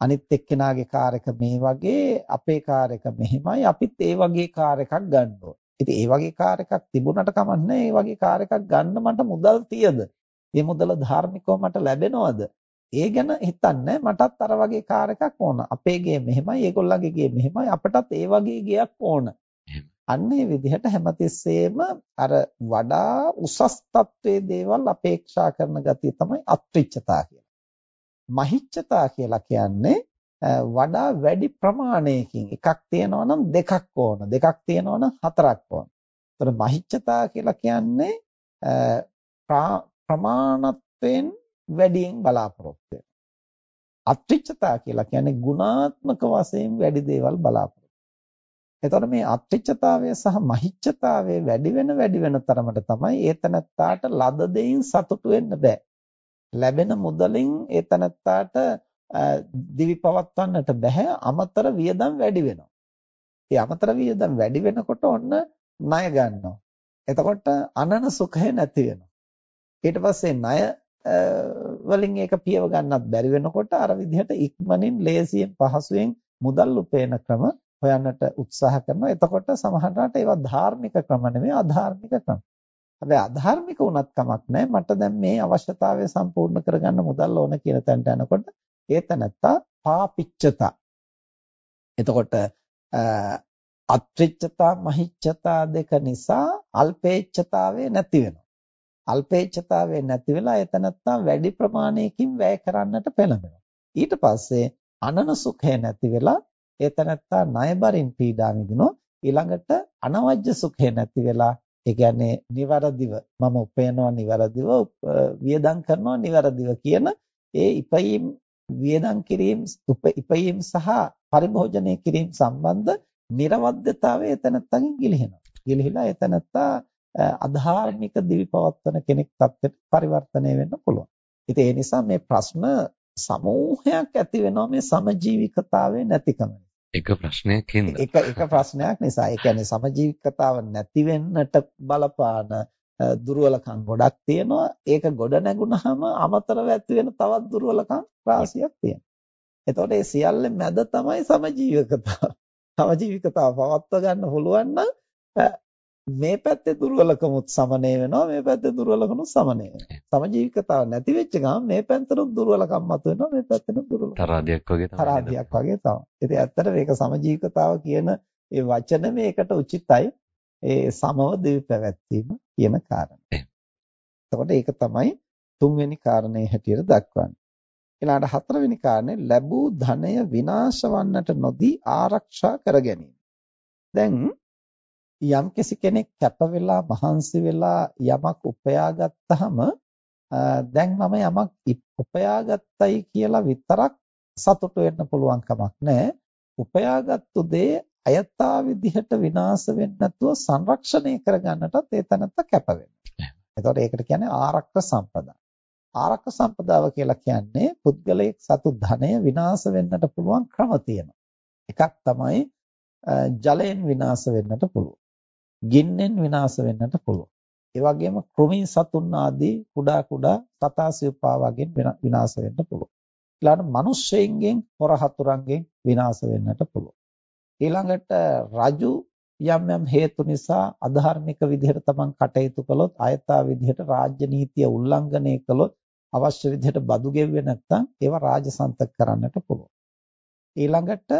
අනිත් එක්කෙනාගේ කාර් එක මේ වගේ අපේ කාර් එක මෙහෙමයි අපිත් ඒ වගේ කාර් එකක් ගන්න ඉතින් ඒ වගේ කාර් එකක් තිබුණට කමන්නේ ඒ වගේ කාර් එකක් ගන්න මට මුදල් තියද? මේ මුදල ධාර්මිකව මට ලැබෙනවද? ඒ ගැන හිතන්නේ මටත් අර වගේ කාර් එකක් ඕන. අපේ ගේ මෙහෙමයි, ඒගොල්ලන්ගේ ගේ මෙහෙමයි, අපටත් ඒ වගේ ගයක් ඕන. අන්න ඒ විදිහට හැමතිස්සෙම අර වඩා උසස් තත්වයේ දේවල් අපේක්ෂා කරන ගතිය තමයි අත්‍රිච්ඡතා කියලා. මහිච්ඡතා කියලා කියන්නේ වඩා වැඩි ප්‍රමාණයකින් එකක් තියෙනවා නම් දෙකක් ඕන දෙකක් තියෙනවා නම් හතරක් ඕන. ඒතර මහිච්ඡතා කියලා කියන්නේ ප්‍රමාණත්වයෙන් වැඩියෙන් බලාපොරොත්තු වෙනවා. අත්‍රිච්ඡතා කියලා කියන්නේ ගුණාත්මක වශයෙන් වැඩි දේවල් බලාපොරොත්තු. එතකොට මේ අත්‍රිච්ඡතාවය සහ මහිච්ඡතාවය වැඩි වෙන වැඩි වෙන තරමට තමයි ඒතනත්තාට ලද දෙයින් සතුටු වෙන්න බෑ. ලැබෙන මුදලින් ඒතනත්තාට දිවි පවත්වන්නට බෑ අමතර වියදම් වැඩි වෙනවා. ඒ අමතර වියදම් වැඩි වෙනකොට ඔන්න ණය ගන්නවා. එතකොට අනන සුඛය නැති වෙනවා. ඊට පස්සේ ණය වලින් ඒක පියව ගන්නත් බැරි වෙනකොට අර විදිහට ඉක්මනින් ලේසියෙන් පහසුවෙන් මුදල් උපයන ක්‍රම හොයන්නට උත්සාහ කරනවා. එතකොට සමහරවිට ඒවා ධාර්මික ක්‍රම නෙමෙයි අධාර්මික ක්‍රම. හැබැයි අධාර්මික වුණත් කමක් නැහැ. මට දැන් මේ අවශ්‍යතාවය සම්පූර්ණ කරගන්න මුදල් ඕන කියන තැනට යනකොට ඒ තැනත්තා පාපිච්චතා. එතකොට අත්‍රිච්ඡතා මහිච්ඡතා දෙක නිසා අල්පේච්ඡතාවේ නැති වෙනවා. අල්පේච්ඡතාවේ නැති වෙලා එතනත්තා වැඩි ප්‍රමාණයකින් වැය කරන්නට පෙළඹෙනවා. ඊට පස්සේ අනන සුඛය නැති වෙලා ඒ තැනත්තා ණයබරින් පීඩා විඳිනවා. ඊළඟට අනවජ්‍ය සුඛය නැති වෙලා ඒ කියන්නේ નિවරදිව මම උපයනවා નિවරදිව වියදම් කරනවා નિවරදිව කියන ඒ ඉපයීම් වියදම් කිරීම ඉපයීම් සහ පරිභෝජනය කිරීම සම්බන්ධ නිර්වද්‍යතාවය එතනත්තකින් ගිලිහෙනවා. ගිලිහිලා එතනත්තා අධාර්මික දිවිපවත්තන කෙනෙක් තත්ත්වයට පරිවර්තනය වෙන්න පුළුවන්. ඉතින් ඒ නිසා මේ ප්‍රශ්න සමූහයක් ඇති වෙනවා මේ සමජීවිකතාවයේ නැතිකම. එක ප්‍රශ්නයක් හින්දා. එක එක ප්‍රශ්නයක් නිසා. ඒ කියන්නේ සමජීවිකතාව නැති වෙන්නට බලපාන දුර්වලකම් ගොඩක් තියෙනවා. ඒක ගොඩ නැගුණාම අමතරව ඇති වෙන තවත් දුර්වලකම් රාශියක් තියෙනවා. එතකොට මේ සියල්ල මැද තමයි සමජීවකතාව. සමජීවිකතාව පවත්වා ගන්න පුළුවන් නම් මේ පැත්තේ දුර්වලකමුත් සමනය වෙනවා මේ පැත්තේ දුර්වලකමුත් සමනය වෙනවා. සමජීවිකතාව නැති වෙච්ච ගමන් මේ පැත්තට දුර්වලකම් මතුවෙනවා මේ පැත්තට දුර්වලකම් තරාදියක් වගේ තමයි තරාදියක් වගේ තමයි. ඉතින් ඇත්තට මේක සමජීවිකතාව කියන ඒ වචන මේකට උචිතයි. ඒ සමව දිවි පැවැත්වීම කියන කාරණය. එතකොට ඒක තමයි තුන්වෙනි කාරණේ හැටියට දක්වන්නේ. ඊළඟට හතරවෙනි කාරණේ ලැබූ ධනය විනාශ වන්නට නොදී ආරක්ෂා කර ගැනීම. දැන් යම්කිසි කෙනෙක් කැප වෙලා මහන්සි වෙලා යමක් උපයා ගත්තාම දැන් මම යමක් උපයාගත්තයි කියලා විතරක් සතුටු වෙන්න පුළුවන් කමක් නැහැ. උපයාගත්තු දේ අයථා විදිහට විනාශ වෙන්නේ නැතුව සංරක්ෂණය කරගන්නටත් ඒ තැනත්ත කැප වෙනවා. එතකොට ඒකට කියන්නේ ආරක්ෂක සම්පදා. ආරක්ෂක සම්පදාව කියලා කියන්නේ පුද්ගලයෙක් සතු ධනය විනාශ වෙන්නට පුළුවන් ක්‍රම තියෙනවා. එකක් තමයි ජලයෙන් විනාශ වෙන්නට පුළුවන්. ගින්නෙන් විනාශ වෙන්නට පුළුවන්. ඒ වගේම කෘමි සතුන් ආදී කුඩා කුඩා සතා සිව්පා වගේ විනාශ වෙන්න පුළුවන්. ඊළඟට මිනිස්සෙයින්ගෙන් හොර හතුරන්ගෙන් විනාශ වෙන්නට පුළුවන්. ඊළඟට රජු යම් යම් හේතු නිසා අධාර්මික විදිහට තමන් කටයුතු කළොත් ආයතා විදිහට රාජ්‍ය නීතිය උල්ලංඝනය කළොත් අවශ්‍ය විදිහට බදු ගෙව්වේ නැත්නම් ඒවා රාජසන්තක කරන්නට පුළුවන්. ඊළඟට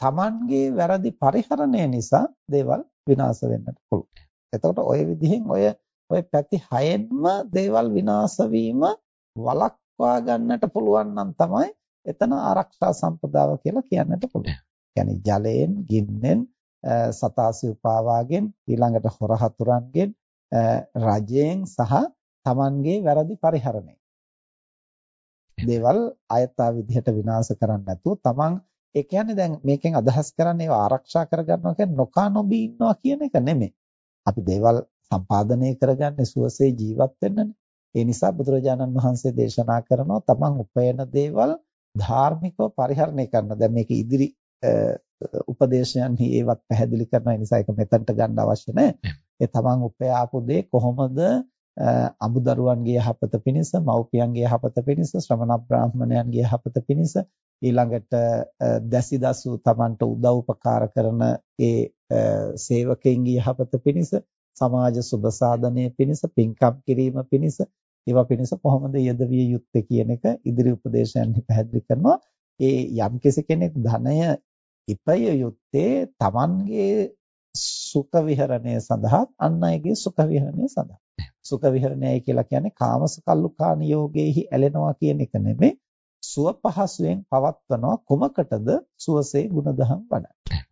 තමන්ගේ වැරදි පරිහරණය නිසා දේවල් විනාශ වෙන්නට පුළුවන්. එතකොට ওই විදිහෙන් ඔය ඔය පැති හයෙන්ම දේවල් විනාශ වීම වළක්වා ගන්නට පුළුවන් නම් තමයි එතන ආරක්ෂා සම්පදාව කියලා කියන්නට පුළුවන්. يعني ජලයෙන්, ගින්නෙන්, සතාසි උපාවාගෙන්, ඊළඟට හොර හතුරන්ගෙන්, රජයෙන් සහ Tamanගේ වැරදි පරිහරණය. දේවල් ආයතා විදිහට විනාශ කරන්නේ නැතුව Taman ඒ කියන්නේ දැන් මේකෙන් අදහස් කරන්නේ ඒවා ආරක්ෂා කරගන්නවා කියන්නේ නොකා නොබී ඉන්නවා කියන එක නෙමෙයි. අපි දේවල් සම්පාදනය කරගන්නේ සුවසේ ජීවත් වෙන්නනේ. ඒ නිසා බුදුරජාණන් වහන්සේ දේශනා කරනවා තමන් උපයන දේවල් ධාර්මිකව පරිහරණය කරන. දැන් මේක ඉදිරි උපදේශයන්හි ඒවත් පැහැදිලි කරන නිසා ඒක මෙතනට ගන්න අවශ්‍ය නැහැ. ඒ තමන් උපයාපු දේ කොහොමද අමුදරුවන්ගේ යහපත පිණිස, මව්පියන්ගේ යහපත පිණිස, ශ්‍රමණ බ්‍රාහ්මණයන්ගේ යහපත පිණිස ඊළඟට දැසිදසු Tamanට උදව් උපකාර කරන ඒ සේවකයන්ගේ යහපත පිණිස සමාජ සුබ සාධනය පිණිස පින්කම් කිරීම පිණිස ඒවා පිණිස කොහොමද යෙදවිය යුත්තේ කියන එක ඉදිරි උපදේශයන්හි පැහැදිලි කරනවා. ඒ යම්කිසි කෙනෙක් ධනය ඉපය යුත්තේ Tamanගේ සුඛ විහරණය සඳහා අන් අයගේ සුඛ විහරණය සඳහා. සුඛ විහරණයයි කියලා කියන්නේ කාමසකල්ලුකාන යෝගයේහි ඇලෙනවා කියන එක නෙමෙයි. සුව පහසුවෙන් පවත්වනවා කුමකටද සුවසේ ගුණධම් වඩන්න.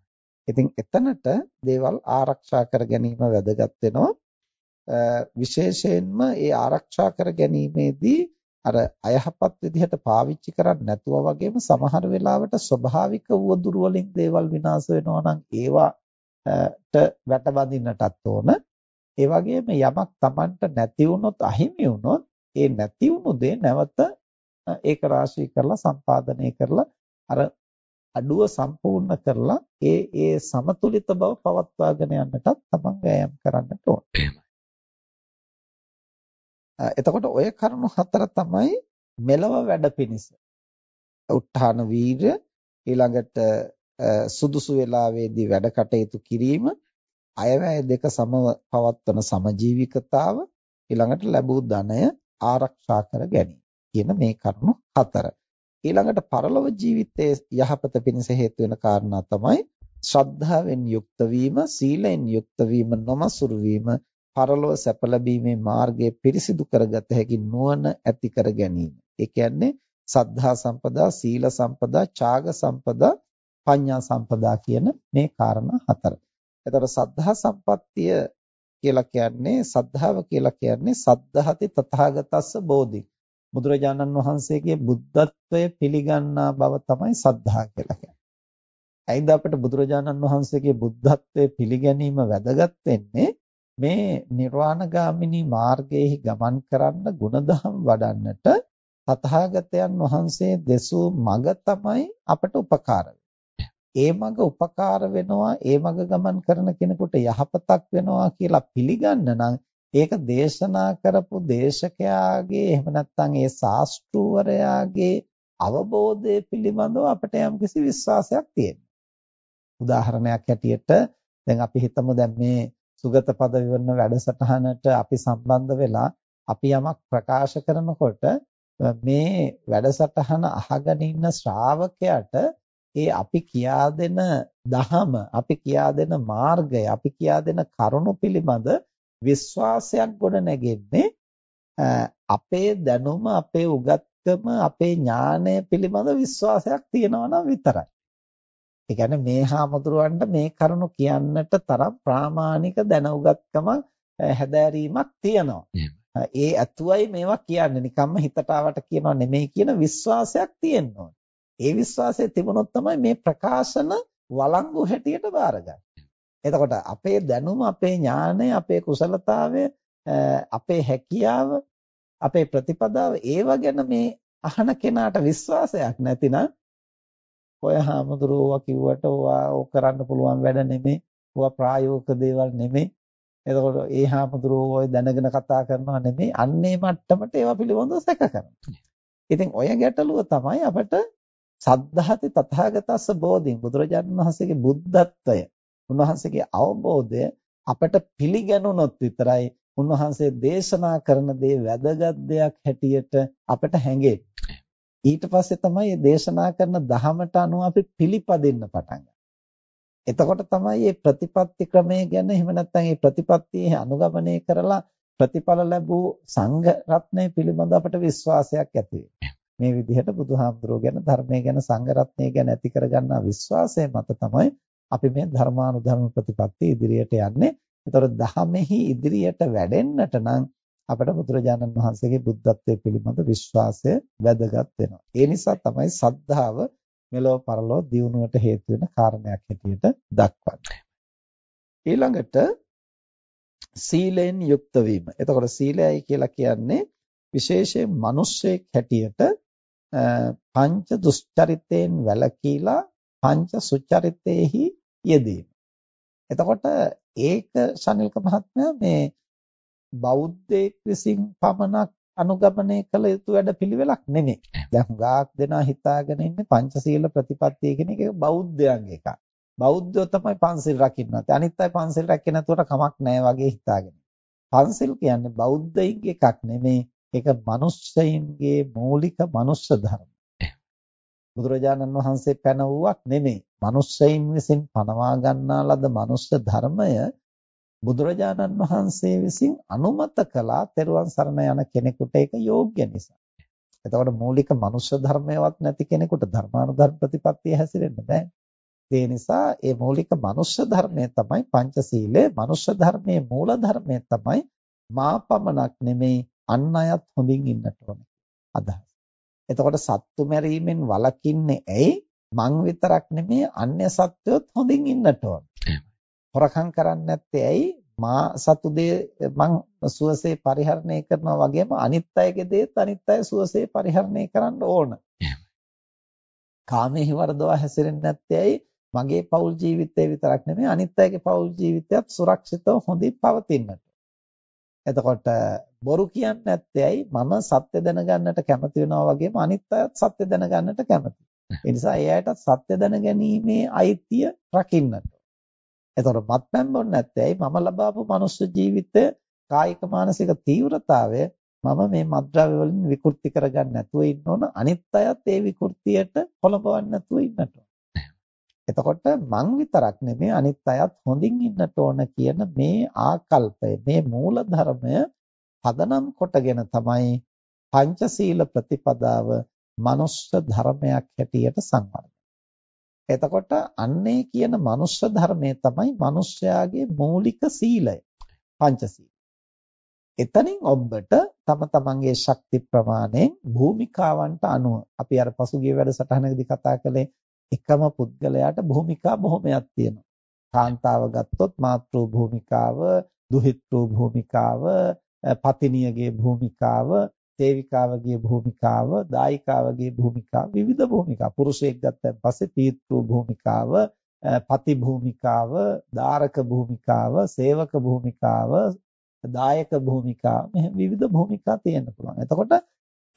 ඉතින් එතනට දේවල් ආරක්ෂා කර ගැනීම වැදගත් වෙනවා. විශේෂයෙන්ම ඒ ආරක්ෂා කර ගැනීමේදී අර අයහපත් විදිහට පාවිච්චි කරන්නේ නැතුව වගේම සමහර වෙලාවට ස්වභාවික වුවදුරු වලින් දේවල් විනාශ වෙනවා නම් ඒවාට වැටබඳින්නටත් ඕන. ඒ වගේම යමක් Tamanට නැති වුණොත් අහිමි වුණොත් ඒ නැති වුණු දේ නැවත ඒක රාශී කරලා සම්පාදනය කරලා අර අඩුව සම්පූර්ණ කරලා ඒ ඒ සමතුලිත බව පවත්වාගෙන යන්නටත් තමන් වෑයම් කරන්නට ඕන. එතකොට ඔය කරුණු හතර තමයි මෙලව වැඩ පිණිස. උත්හාන වීර්ය ඊළඟට සුදුසු වේලාවේදී වැඩ කටයුතු කිරීම අයවැය දෙක සමව පවත්වන සමජීවිකතාව ඊළඟට ලැබූ ධනය ආරක්ෂා කර ගැනීම කියන මේ කරුණු හතර. ඊළඟට පරලොව ජීවිතයේ යහපත පිණිස හේතු වෙන කාරණා තමයි ශ්‍රද්ධාවෙන් යුක්ත වීම, සීලෙන් යුක්ත වීම, නොමසුරු වීම, පරලොව සැප ලැබීමේ මාර්ගය පිරිසිදු කරගත හැකි නුවණ ඇති කර ගැනීම. ඒ කියන්නේ සද්ධා සම්පදා, සීල සම්පදා, ඡාග සම්පදා, පඤ්ඤා සම්පදා කියන මේ කාරණා හතර. එතකොට සද්ධා සම්පත්තිය කියලා කියන්නේ සද්ධාව කියලා කියන්නේ සද්ධාති තථාගතස්ස බෝධි. බුදුරජාණන් වහන්සේගේ බුද්ධත්වය පිළිගන්නා බව තමයි සද්ධා කියලා කියන්නේ. ඇයිද අපිට බුදුරජාණන් වහන්සේගේ බුද්ධත්වයේ පිළිගැනීම වැදගත් වෙන්නේ මේ නිර්වාණගාමිනී මාර්ගයේ ගමන් කරන්න ಗುಣධම් වඩන්නට තථාගතයන් වහන්සේ දෙසූ මඟ තමයි අපට උපකාර ඒ මඟ උපකාර වෙනවා ඒ මඟ ගමන් කරන කෙනෙකුට යහපතක් වෙනවා කියලා පිළිගන්න නම් ඒක දේශනා කරපු දේශකයාගේ එහෙම නැත්නම් ඒ ශාස්ත්‍රූවරයාගේ අවබෝධය පිළිබඳව අපිට යම්කිසි විශ්වාසයක් තියෙනවා. උදාහරණයක් හැටියට දැන් අපි හිතමු දැන් මේ සුගත පද විවරණ වැඩසටහනට අපි සම්බන්ධ වෙලා අපි යමක් ප්‍රකාශ කරනකොට මේ වැඩසටහන අහගෙන ඉන්න ශ්‍රාවකයාට ඒ අපි කියා දෙන දහම අපි කියා දෙන මාර්ගය අපි කියා දෙන කරුණු පිළිබඳ විශ්වාසයක් ගොඩ නැගෙන්නේ අපේ දැනුම අපේ උගත්කම අපේ ඥානය පිළිබඳ විශ්වාසයක් තියෙනවා නම් විතරයි. ඒ කියන්නේ මේ හාමුදුරුවන්ට මේ කරුණු කියන්නට තරම් ප්‍රාමාණික දැන උගත්කම හැදෑරීමක් තියෙනවා. ඒ ඇතුවයි මේවා කියන්නේ නිකම්ම හිතට ආවට කියනවා නෙමෙයි කියන විශ්වාසයක් තියෙනවා. ඒ විශ්වාසය තිබුණොත් තමයි මේ ප්‍රකාශන වළංගු හැටියට බාරගන්නේ. එතකොට අපේ දැනුම, අපේ ඥානය, අපේ කුසලතාවය, අපේ හැකියාව, අපේ ප්‍රතිපදාව ඒව ගැන මේ අහන කෙනාට විශ්වාසයක් නැතිනම් ඔය හාමුදුරුවෝ කිව්වට ඕවා ඕක කරන්න පුළුවන් වැඩ නෙමෙයි. ඕවා ප්‍රායෝගික දේවල් නෙමෙයි. එතකොට ඒ හාමුදුරුවෝ ඔය දැනගෙන කතා කරනවා නෙමෙයි. අන්නේ මට්ටමට ඒවා පිළිබඳව සැක කරනවා. ඉතින් ඔය ගැටලුව තමයි අපට සද්ධාති තථාගතස්ස බෝධින්. බුදුරජාණන් වහන්සේගේ බුද්ධත්වය උන්වහන්සේගේ අවබෝධය අපට පිළිගැනුනොත් විතරයි උන්වහන්සේ දේශනා කරන දේ වැදගත් දෙයක් හැටියට අපට හැඟේ. ඊට පස්සේ තමයි මේ දේශනා කරන ධහමට අනුව අපි පිළිපදින්න පටන් එතකොට තමයි මේ ප්‍රතිපත්ති ක්‍රමය ගැන එහෙම නැත්නම් මේ ප්‍රතිපත්තියේ අනුගමනය කරලා ප්‍රතිඵල ලැබූ සංඝ රත්නය පිළිබඳ අපට විශ්වාසයක් ඇති මේ විදිහට බුදුහාමුදුරුවෝ ගැන ධර්මය ගැන සංඝ රත්නය ගැන ඇති කරගන්නා විශ්වාසය මත තමයි අපි මේ ධර්මානුධර්ම ප්‍රතිපත්ති ඉදිරියට යන්නේ. ඒතකොට දහමෙහි ඉදිරියට වැඩෙන්නට නම් අපට බුදුරජාණන් වහන්සේගේ බුද්ධත්වයේ පිළිබඳ විශ්වාසය වැදගත් වෙනවා. ඒ නිසා තමයි සද්ධාව මෙලොව පරලොව දියුණුවට හේතු වෙන කාරණයක් හැටියට දක්වන්නේ. ඊළඟට සීලෙන් යුක්ත වීම. එතකොට සීලයයි කියලා කියන්නේ විශේෂයෙන් මිනිස්සෙක් හැටියට පංච දුස්චරිතයෙන් වැළකීලා පංච සුචරිතේහි යෙදීම. එතකොට ඒක ශනිල්ක මහත්මයා මේ බෞද්ධයෙක් විසින් පමණක් අනුගමනය කළ යුතු වැඩපිළිවෙලක් නෙමෙයි. දැන් හුඟක් දෙනා හිතාගෙන ඉන්නේ පංචශීල ප්‍රතිපත්තිය කියන එක බෞද්ධයන්ගේ එකක්. බෞද්ධයෝ තමයි පන්සිල් රකින්නවා. අනිත් අය පන්සිල් රැකේ නැතුවට කමක් නැහැ වගේ හිතාගෙන. පන්සිල් කියන්නේ බෞද්ධයින්ගේ එකක් නෙමේ. ඒක මනුස්සයින්ගේ මූලික මනුස්ස ධර්ම. බුදුරජාණන් වහන්සේ පැනවුවක් නෙමේ. මනුස්සයින් විසින් පනවා ගන්නා ලද මනුස්ස ධර්මය බුදුරජාණන් වහන්සේ විසින් අනුමත කළා තෙරුවන් සරණ යන කෙනෙකුට ඒක යෝග්‍ය නිසා. එතකොට මූලික මනුෂ්‍ය ධර්මයවත් නැති කෙනෙකුට ධර්මානුධර්ම ප්‍රතිපත්තිය හැසිරෙන්න බෑ. ඒ නිසා මේ මූලික මනුෂ්‍ය ධර්මය තමයි පංචශීලය. මනුෂ්‍ය ධර්මයේ මූල ධර්මය තමයි මා පමණක් නෙමෙයි අන් අයත් හොඳින් ඉන්නට ඕනේ. අදහස්. එතකොට සත්තු මැරීමෙන් වළකින්නේ ඇයි? මං විතරක් නෙමෙයි අන්‍ය සත්වයොත් හොඳින් ඉන්නට ඕනේ. හොරකම් කරන්නේ නැත්තේ ඇයි? මා සතු දේ මං සුවසේ පරිහරණය කරනවා වගේම අනිත් අයගේ දේත් අනිත් අය සුවසේ පරිහරණය කරන්න ඕන. කාමයේ වරදවා හැසිරෙන්නේ නැත්තේ ඇයි? මගේ පෞල් ජීවිතය විතරක් නෙමෙයි අනිත් අයගේ පෞල් ජීවිතයත් සුරක්ෂිතව හොඳින් පවතින්නට. එතකොට බොරු කියන්නේ නැත්තේ ඇයි? මම සත්‍ය දැනගන්නට කැමති වෙනවා වගේම අනිත් අයත් සත්‍ය දැනගන්නට කැමතියි. ඒ නිසා ඒ අයටත් සත්‍ය දැනගැනීමේ අයිතිය රකින්නට. එතකොට මත්පැන් බොන්නේ නැත්තේ ඇයි? මම ලබාපු මනුෂ්‍ය ජීවිතය කායික මානසික තීව්‍රතාවය මම මේ මත්ද්‍රව්‍ය වලින් විකෘති කරගන්න නැතුව ඉන්න ඕන. අනිත් අයත් ඒ විකෘතියට පොළඹවන්න නැතුව ඉන්නට ඕන. එතකොට මං විතරක් නෙමෙයි අනිත් අයත් හොඳින් ඉන්නට ඕන කියන මේ ආකල්පය, මේ මූල ධර්මය පදනම් කොටගෙන තමයි පංචශීල ප්‍රතිපදාව මනුෂ්‍ය ධර්මයක් හැටියට සංවර්ධනය එතකොට අන්නේ කියන මනුෂ්‍ය ධර්මයේ තමයි මිනිස්යාගේ මූලික සීලය පංචශීල. එතනින් ඔබට තම තමන්ගේ ශක්ති ප්‍රමාණයෙන් භූමිකාවන්ට අනුව අපි අර පසුගිය වැඩසටහනකදී කතා කළේ එකම පුද්ගලයාට භූමිකා බොහොමයක් තියෙනවා. කාන්තාව ගත්තොත් මාතෘ භූමිකාව, දුහිතෘ භූමිකාව, පතිනියගේ භූමිකාව, සේවිකාවගේ භූමිකාව, දායිකාවගේ භූමිකාව, විවිධ භූමිකා. පුරුෂයෙක් ගත්තන් පස්සේ පීතෘ භූමිකාව, පති භූමිකාව, දාරක භූමිකාව, සේවක භූමිකාව, දායක භූමිකාව මෙහෙම විවිධ භූමිකා තියෙන්න පුළුවන්. එතකොට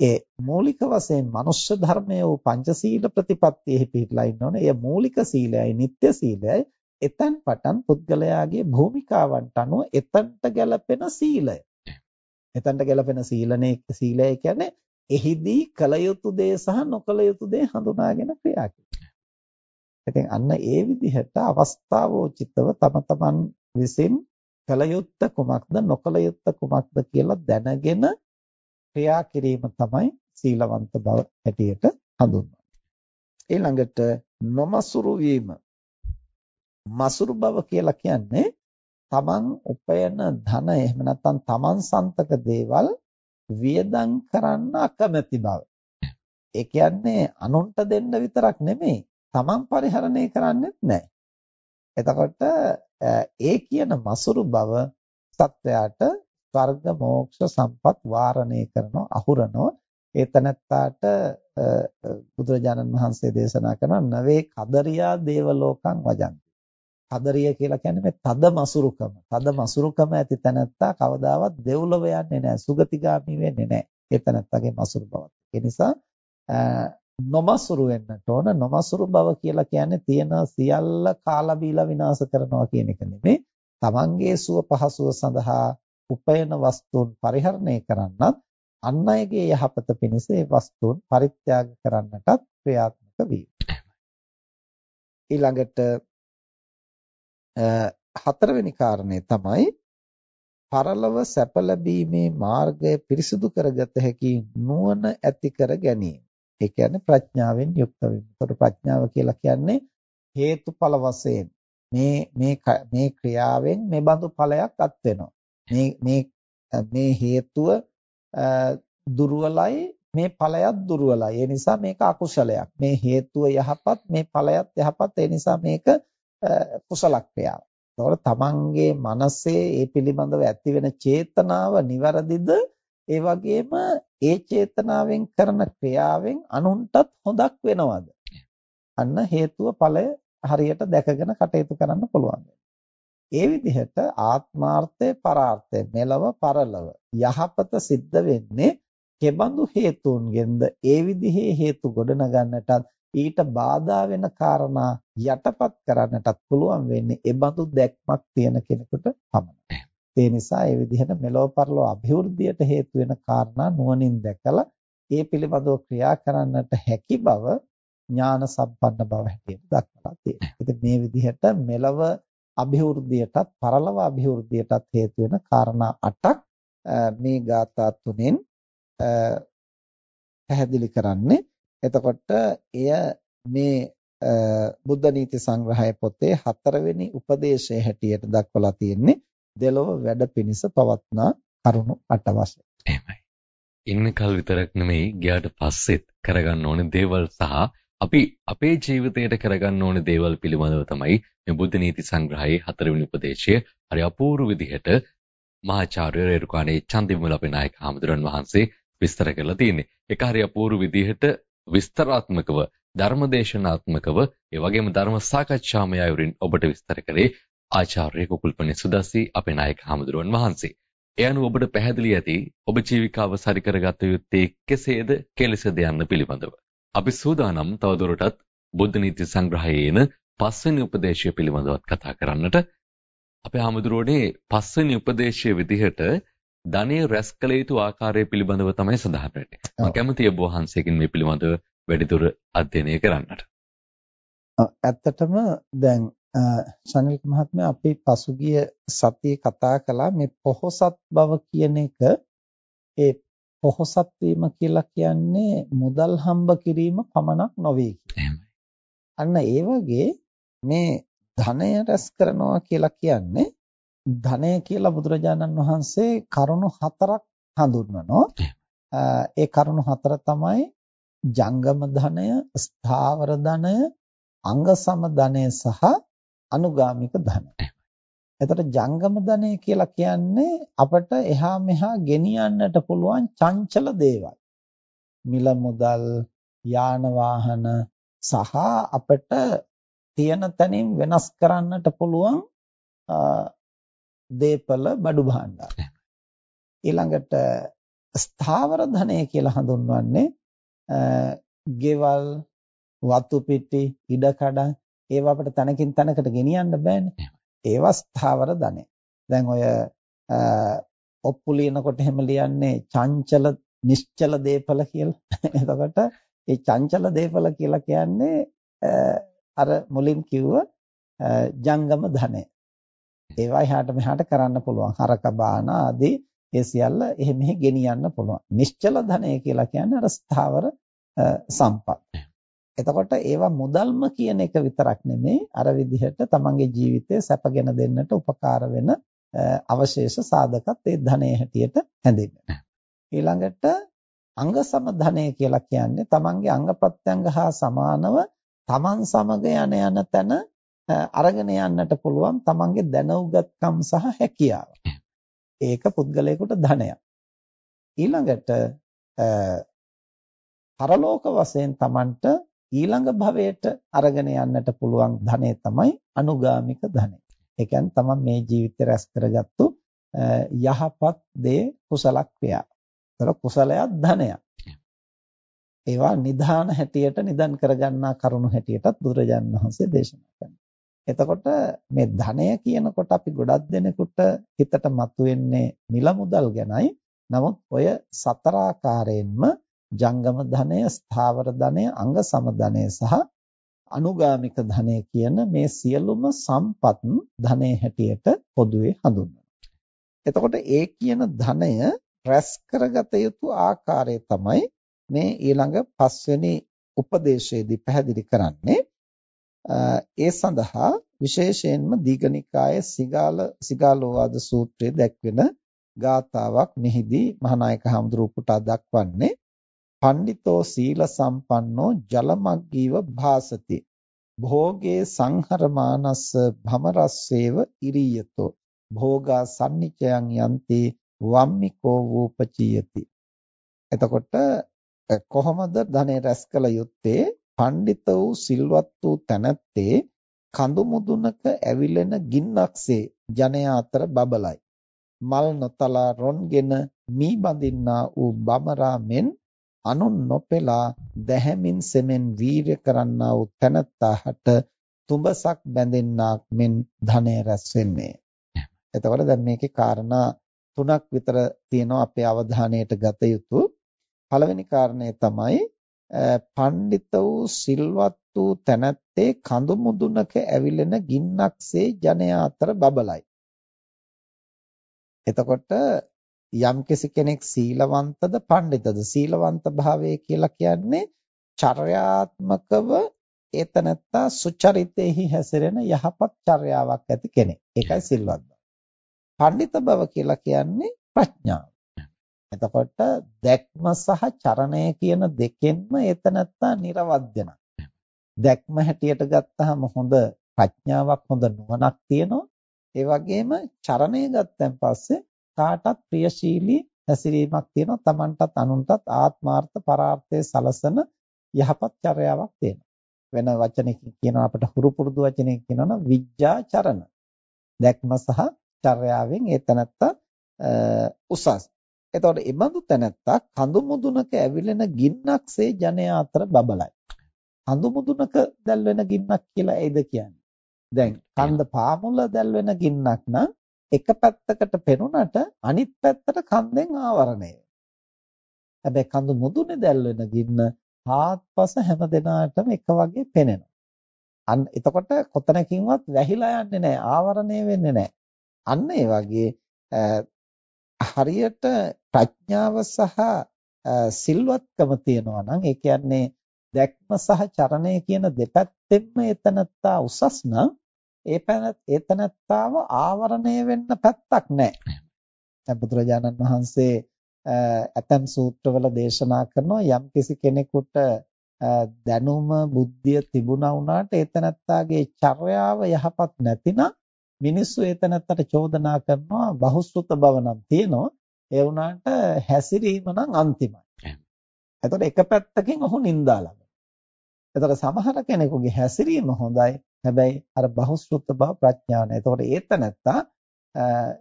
ඒ මූලික වශයෙන් මනුෂ්‍ය ධර්මයේ වූ පංචශීල ප්‍රතිපත්තියෙහි පිහිටලා ඉන්න ඕනේ. එය මූලික සීලයයි, නිත්‍ය සීලයයි. එතෙන් පටන් පුද්ගලයාගේ භූමිකාවන්ට අනුව එතනට ගැලපෙන සීලය. එතනට ගැලපෙන සීලනේ සීලය කියන්නේ එහිදී කල යුතු දේ සහ නොකල යුතු දේ හඳුනාගෙන ක්‍රියා කිරීම. ඉතින් අන්න ඒ විදිහට අවස්ථාවෝචිතව තම තමන් විසින් කල යුත්ත කුමක්ද නොකල යුත්ත කුමක්ද කියලා දැනගෙන ක්‍රියා කිරීම තමයි සීලවන්ත බව හැටියට හඳුන්වන්නේ. ඊළඟට නොමසුරු වීම. මසුරු බව කියලා කියන්නේ තමන් උපයන ධන එහෙම නැත්නම් තමන් සන්තක දේවල් වියදම් කරන්න අකමැති බව. ඒ කියන්නේ අනුන්ට දෙන්න විතරක් නෙමෙයි තමන් පරිහරණය කරන්නෙත් නැහැ. එතකොට ඒ කියන මසුරු බව සත්වයාට ස්වර්ග මෝක්ෂ සම්පත් වාරණය කරන අහුරනෝ ඒතනත්තාට බුදුරජාණන් වහන්සේ දේශනා කරන නවේ කදරියා දේවලෝකං වජන්ති තදරිය කියලා කියන්නේ මේ තද මසුරුකම. තද මසුරුකම ඇති තැනැත්තා කවදාවත් දෙව්ලොව යන්නේ නැහැ. සුගතිගාමි වෙන්නේ නැහැ. ඒ තැනැත්තාගේ මසුරු බවත්. ඒ නිසා නොමසුරු වෙන්නට ඕන. නොමසුරු බව කියලා කියන්නේ තියෙන සියල්ල කාලා බීලා විනාශ කරනවා කියන එක නෙමෙයි. තමන්ගේ සුව පහසුව සඳහා උපයන වස්තුන් පරිහරණය කරන්නත් අන් අයගේ යහපත පිණිස ඒ වස්තුන් පරිත්‍යාග කරන්නටත් ක්‍රියාත්මක වීම. ඊළඟට හතරවෙනි කාරණය තමයි පරලව සැප ලැබීමේ මාර්ගය පිරිසිදු කරගත හැකි නුවණ ඇති කර ගැනීම. ඒ කියන්නේ ප්‍රඥාවෙන් යුක්ත වීම. ඒකට ප්‍රඥාව කියලා කියන්නේ හේතුඵල වශයෙන් මේ මේ මේ ක්‍රියාවෙන් මේ බඳු ඵලයක් අත් වෙනවා. මේ මේ මේ හේතුව දුර්වලයි මේ ඵලයත් දුර්වලයි. ඒ නිසා මේක අකුසලයක්. මේ හේතුව යහපත් මේ ඵලයත් යහපත්. ඒ නිසා මේක කුසල ක්‍රියාව. ඒතකොට තමන්ගේ මනසේ ඒ පිළිබඳව ඇති වෙන චේතනාව નિවරදිද ඒ වගේම ඒ චේතනාවෙන් කරන ක්‍රියාවෙන් අනුන්ටත් හොදක් වෙනවද? අන්න හේතුව ඵලය හරියට දැකගෙන කටයුතු කරන්න පුළුවන්. ඒ විදිහට ආත්මාර්ථය පරාර්ථය මෙලව පරලව යහපත සිද්ධ වෙන්නේ කෙබඳු හේතුන්ගෙන්ද ඒ විදිහේ හේතු ගොඩනගන්නටත් ඊට බාධා වෙන කාරණා යටපත් කරන්නටත් පුළුවන් වෙන්නේ ඒ බඳු දැක්මක් තියෙන කෙනෙකුට පමණයි. ඒ නිසා ඒ විදිහට මෙලොව පරලොව અભිවෘද්ධියට හේතු වෙන කාරණා නුවණින් දැකලා ඒ පිළිබඳව ක්‍රියා කරන්නට හැකි බව ඥාන සම්පන්න බව හැටියට දක්වලා තියෙනවා. ඉතින් මේ විදිහට මෙලව අභිවෘද්ධියටත් පරලව අභිවෘද්ධියටත් හේතු වෙන කාරණා 8ක් මේ ગાථා තුනෙන් පැහැදිලි කරන්නේ. එතකොට එය මේ බුද්ධ නීති සංග්‍රහය පොතේ හතරවෙනි උපදේශය හැටියට දක්වලා තියෙන්නේ දෙලොව වැඩ පිණිස පවත්නා කරුණු 8 වශයෙන්. එහෙමයි. ඉන්න කල් විතරක් නෙමෙයි ගියාට පස්සෙත් කරගන්න ඕනේ දේවල් සහ අපි අපේ ජීවිතයට කරගන්න ඕනේ දේවල් පිළිබඳව තමයි මේ බුද්ධ නීති සංග්‍රහයේ හතරවෙනි උපදේශය හරි අපූර්ව විදිහට මහාචාර්ය රේරුකාණේ චන්දිවිමල අපේ නායක හාමුදුරන් වහන්සේ විස්තර කරලා තියෙන්නේ. ඒක හරි අපූර්ව විදිහට විස්තරාත්මකව ධර්මදේශනාත්මකව ඒ වගේම ධර්ම සාකච්ඡාමය අයුරින් ඔබට විස්තර කරේ ආචාර්ය කුකුල්පනේ සුදස්සි අපේ නායක හාමුදුරුවන් වහන්සේ. ඒ අනුව ඔබට පැහැදිලි ඇති ඔබ ජීවිකාව සරි කරගත යුත්තේ කෙසේද කෙලෙසද යන්න පිළිබඳව. අපි සූදානම් තවදුරටත් බුද්ධ නීති සංග්‍රහයේන පස්වෙනි උපදේශය පිළිබඳවත් කතා කරන්නට අපේ හාමුදුරුවනේ පස්වෙනි උපදේශයේ විදිහට ධනෙ රැස් කළ යුතු ආකාරය පිළිබඳව තමයි සඳහන් වෙන්නේ. මම කැමතියි ඔබ වහන්සේකින් මේ පිළිබඳව වැඩිදුර අධ්‍යයනය කරන්නට. ඇත්තටම දැන් ශනික මහත්මයා අපි පසුගිය සතියේ කතා කළා මේ පොහොසත් බව කියන එක ඒ පොහොසත් වීම කියලා කියන්නේ මුදල් හම්බ කිරීම පමණක් නොවේ අන්න ඒ වගේ මේ ධනය රැස් කරනවා කියලා කියන්නේ ධනය කියලා බුදුරජාණන් වහන්සේ කරුණු හතරක් හඳුන්වනවා. ඒ කරුණු හතර තමයි ජංගම ධනය, ස්ථාවර ධනය, අංග සම ධනය සහ අනුගාමික ධනය. එතකොට ජංගම ධනය කියලා කියන්නේ අපට එහා මෙහා ගෙනියන්නට පුළුවන් චංචල දේවල්. මිල මුදල්, යාන වාහන සහ අපට තියෙන තැනින් වෙනස් කරන්නට පුළුවන් දීපල බඩු භාණ්ඩාර. ඊළඟට ස්ථාවර ධනය කියලා හඳුන්වන්නේ ගෙවල්, වතු පිටි, ඉඩකඩම් ඒවා අපිට තනකින් තනකට ගෙනියන්න බෑනේ. ඒවා ස්ථාවර ධනය. දැන් ඔය ඔප්පු ලියනකොට එහෙම ලියන්නේ චංචල නිශ්චල දීපල කියලා. එතකොට ඒ චංචල දීපල කියලා කියන්නේ අර මුලින් කිව්ව ජංගම ධනය. ඒවා එහාට මෙහාට කරන්න පුළුවන්. හරක බාන ආදී ඒ සියල්ල එහෙ මෙහෙ ගෙනියන්න පුළුවන්. නිශ්චල ධනය කියලා කියන්නේ අර ස්ථාවර සම්පත්. එතකොට ඒවා මුදල්ම කියන එක විතරක් නෙමෙයි අර විදිහට තමන්ගේ ජීවිතය සැපගෙන දෙන්නට උපකාර වෙන අවශේෂ සාධකත් ඒ ධනය හැටියට හැඳින්වෙනවා. ඊළඟට අංග සම ධනය කියලා කියන්නේ තමන්ගේ අංග ප්‍රත්‍යංග හා සමානව තමන් සමග යන යන තැන අරගෙන යන්නට පුළුවන් තමන්ගේ දැනුගත්කම් සහ හැකියාව. ඒක පුද්ගලයාට ධනයක්. ඊළඟට පරලෝක වශයෙන් තමන්ට ඊළඟ භවයට අරගෙන යන්නට පුළුවන් ධනය තමයි අනුගාමික ධනය. ඒ කියන්නේ තමන් මේ ජීවිතේ රැස් කරගත්තු යහපත් දේ කුසල ක්‍රියා. ඒතර කුසලයක් ධනයක්. ඒවා නිධාන හැටියට නිදන් කරගන්නා කරුණු හැටියටත් බුදුරජාණන් වහන්සේ දේශනා කරනවා. එතකොට මේ ධනය කියනකොට අපි ගොඩක් දෙනෙකුට හිතට මතුවෙන්නේ මිල මුදල් ගැනයි. නමුත් ඔය සතර ආකාරයෙන්ම ජංගම ධනය, ස්ථාවර ධනය, අංග සම ධනය සහ අනුගාමික ධනය කියන මේ සියලුම සම්පත් ධනය හැටියට පොදුවේ හඳුන්වනවා. එතකොට ඒ කියන ධනය රැස් කරගත යුතු ආකාරය තමයි මේ ඊළඟ පස්වෙනි උපදේශයේදී පැහැදිලි කරන්නේ. ඒ සඳහා විශේෂයෙන්ම දීඝනිකායේ සිගාල සිගාලෝවාද සූත්‍රයේ දැක්වෙන ගාතාවක් මෙහිදී මහානායක හඳුරු පුටා දක්වන්නේ පණ්ඩිතෝ සීල සම්පන්නෝ ජලමග්ගීව භාසති. භෝගේ සංහරමානස්ස භමරස්සේව ඉරියතෝ. භෝගා සම්නිචයන් යන්ති වම්මිකෝ වූපචියති. එතකොට කොහොමද ධනෙ රැස් කළ යුත්තේ? පණ්ඩිත වූ සිල්වත් වූ තැනැත්තේ කඳු මුදුනක ඇවිලෙන ගින්නක්සේ ජනයා අතර බබලයි. මල් නොතලා රොන්ගෙන මී බඳින්නා වූ බමරා මෙන් අනුන් නොපෙලා දැහැමින් සෙමෙන් වීරය කරන්නා වූ තැනැත්තාට තුඹසක් බැඳෙන්නාක් මෙන් ධනය රැස් වෙන්නේ. එතකොට දැන් මේකේ කාරණා තුනක් විතර තියෙනවා අපේ අවධානයට ගත යුතු. පළවෙනි කාරණය තමයි පඬිත වූ සිල්වත් වූ තැනැත්තේ කඳු මුදුනක ඇවිලෙන ගින්නක්සේ ජනයා අතර බබලයි. එතකොට යම්කිසි කෙනෙක් සීලවන්තද පඬිතද සීලවන්ත භාවය කියලා කියන්නේ චර්යාත්මකව ඒතනත්තා සුචරිතෙහි හැසිරෙන යහපත් චර්යාවක් ඇති කෙනෙක්. ඒකයි සිල්වත් බව. පඬිත බව කියලා කියන්නේ ප්‍රඥාව. එතකොට දැක්ම සහ චරණය කියන දෙකෙන්ම ඒතනත්තා නිර්වද්‍යන. දැක්ම හැටියට ගත්තාම හොඳ ප්‍රඥාවක් හොඳ නුවණක් තියෙනවා. ඒ වගේම චරණය ගත්තන් පස්සේ කාටත් ප්‍රියශීලී හැසිරීමක් තියෙනවා. Tamanටත් අනුන්ටත් ආත්මාර්ථ පරාර්ථයේ සලසන යහපත් චර්යාවක් තියෙනවා. වෙන වචනකින් කියනවා අපිට හුරු පුරුදු වචනකින් කියනවා විඥාචරණ. දැක්ම සහ චර්යාවෙන් ඒ තැනත්තා උසස්. එතකොට මේ බඳු තැනත්තා කඳු මුදුනක ඇවිලෙන ගින්නක්සේ ජනයා අතර බබලයි. කඳු මුදුනක දැල්වෙන ගින්නක් කියලා එයිද කියන්නේ. දැන් කන්ද පාමුල දැල්වෙන ගින්නක් නම් එක පැත්තකට පෙනුනට අනිත් පැත්තට කන්දෙන් ආවරණය හැබැයි කඳු මුදුනේ දැල්වෙන ගින්න හාත්පස හැම දිනාටම එක වගේ පෙනෙනවා. අන්න එතකොට කොතනකින්වත් වැහිලා යන්නේ නැහැ ආවරණය වෙන්නේ නැහැ. අන්න ඒ වගේ හරියට ප්‍රඥාව සහ සිල්වත්කම තියෙනවා නම් ඒ කියන්නේ දැක්ම සහ චරණය කියන දෙපැත්තෙන්ම එතනත්තා උසස් නම් ඒ එතනත්තාව ආවරණය වෙන්න පැත්තක් නැහැ. දැන් බුදුරජාණන් වහන්සේ ඇතම් සූත්‍රවල දේශනා කරනවා යම්කිසි කෙනෙකුට දැනුම බුද්ධිය තිබුණා වුණාට එතනත්තාගේ චර්යාව යහපත් නැතිනම් මිනිස්සු එතනත්තට චෝදනා කරනවා බහුශ්‍රුත බව නම් තියෙනවා ඒ වුණාට හැසිරීම නම් අන්තිමයි. එතකොට එක පැත්තකින් ඔහු නිඳා ලබනවා. එතකොට සමහර කෙනෙකුගේ හැසිරීම හොඳයි හැබැයි අර බහුශ්‍රුත බව ප්‍රඥාව නැහැ. එතකොට ඒතනත්තා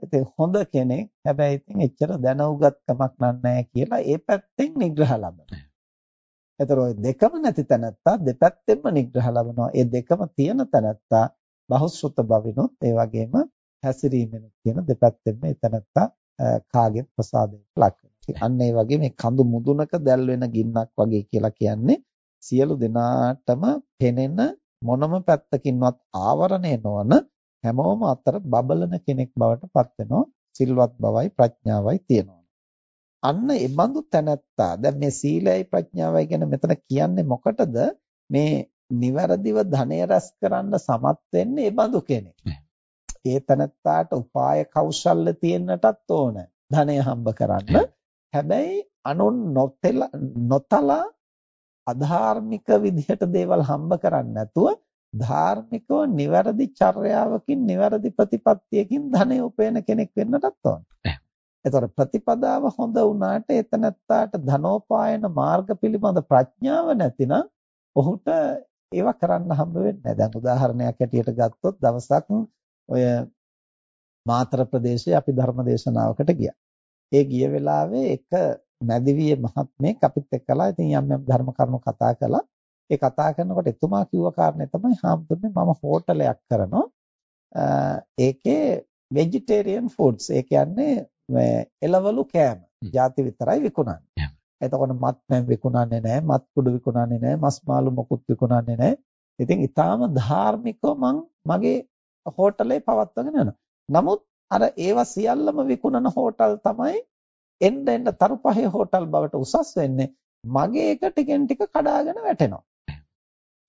ඉතින් හොඳ කෙනෙක් හැබැයි ඉතින් එච්චර දැනුගත්කමක් නැහැ කියලා ඒ පැත්තෙන් නිග්‍රහ ලබනවා. එතකොට ওই දෙකම නැති තැනත්තා දෙපැත්තෙන්ම නිග්‍රහ ලබනවා. ඒ දෙකම තියෙන තැනත්තා බහුශ්‍රුත බවිනොත් ඒ වගේම හැසිරීමෙනුත් කියන දෙපැත්තෙන්ම ඒ තැනත්තා කාගේ ප්‍රසාදයට ලක් වෙනවා. අන්න ඒ වගේ මේ කඳු මුදුනක දැල් වෙන ගින්නක් වගේ කියලා කියන්නේ සියලු දෙනාටම පෙනෙන මොනම පැත්තකින්වත් ආවරණය නොවන හැමෝම අතර බබලන කෙනෙක් බවට පත් සිල්වත් බවයි ප්‍රඥාවයි තියෙනවා. අන්න ඒ බඳු තැනැත්තා දැන් මේ සීලයයි ප්‍රඥාවයි කියන මෙතන කියන්නේ මොකටද මේ නිවැරදිව ධනය රැස් කරන්න සමත් වෙන්නේ ඒ බඳු කෙනෙක්. ඒ තැනැත්තාට උපාය කෞශල්‍ය තියෙන්නටත් ඕන ධනය හම්බ කරන්න. හැබැයි අනුන් නොතලා අධාර්මික විදිහට දේවල් හම්බ කරන්නේ නැතුව ධාර්මිකව නිවැරදි චර්යාවකින් නිවැරදි ප්‍රතිපත්තියකින් ධනෙ උපයන කෙනෙක් වෙන්නටත් ඕන. එතකොට ප්‍රතිපදාව හොඳ වුණාට එතනත්තාට ධනෝපායන මාර්ග පිළිබඳ ප්‍රඥාව නැතිනම් ඔහුට ඒවා කරන්න හම්බ වෙන්නේ නැහැ. දැන් උදාහරණයක් ඇටියට ගත්තොත් දවසක් ඔය මාතර ප්‍රදේශයේ අපි ධර්ම දේශනාවකට ගියා. ඒ ගිය වෙලාවේ එක මැදිවියේ මහත්මයෙක් අපිත් එක්කලා ඉතින් යම් යම් ධර්ම කරුණු කතා කළා. ඒ කතා කරනකොට එතුමා කිව්ව කාරණේ තමයි හාමුදුරනේ මම හෝටලයක් කරනවා. ඒකේ ভেජිටේරියන් ෆුඩ්ස් ඒ කියන්නේ එළවලු කෑම. ಜಾති විතරයි විකුණන්නේ. එතකොට මත් පැන් විකුණන්නේ නැහැ, මත් කුඩු විකුණන්නේ නැහැ, මස් මාළු මොකුත් විකුණන්නේ නැහැ. ඉතින් ඊටාම ධාර්මිකව මං මගේ හෝටලේ පවත්වාගෙන යනවා. නමුත් අර ඒවා සියල්ලම විකුණන හෝටල් තමයි එන්න එන්න තරුපහේ හෝටල් බවට උසස් වෙන්නේ මගේ එක ටිකෙන් ටික කඩාගෙන වැටෙනවා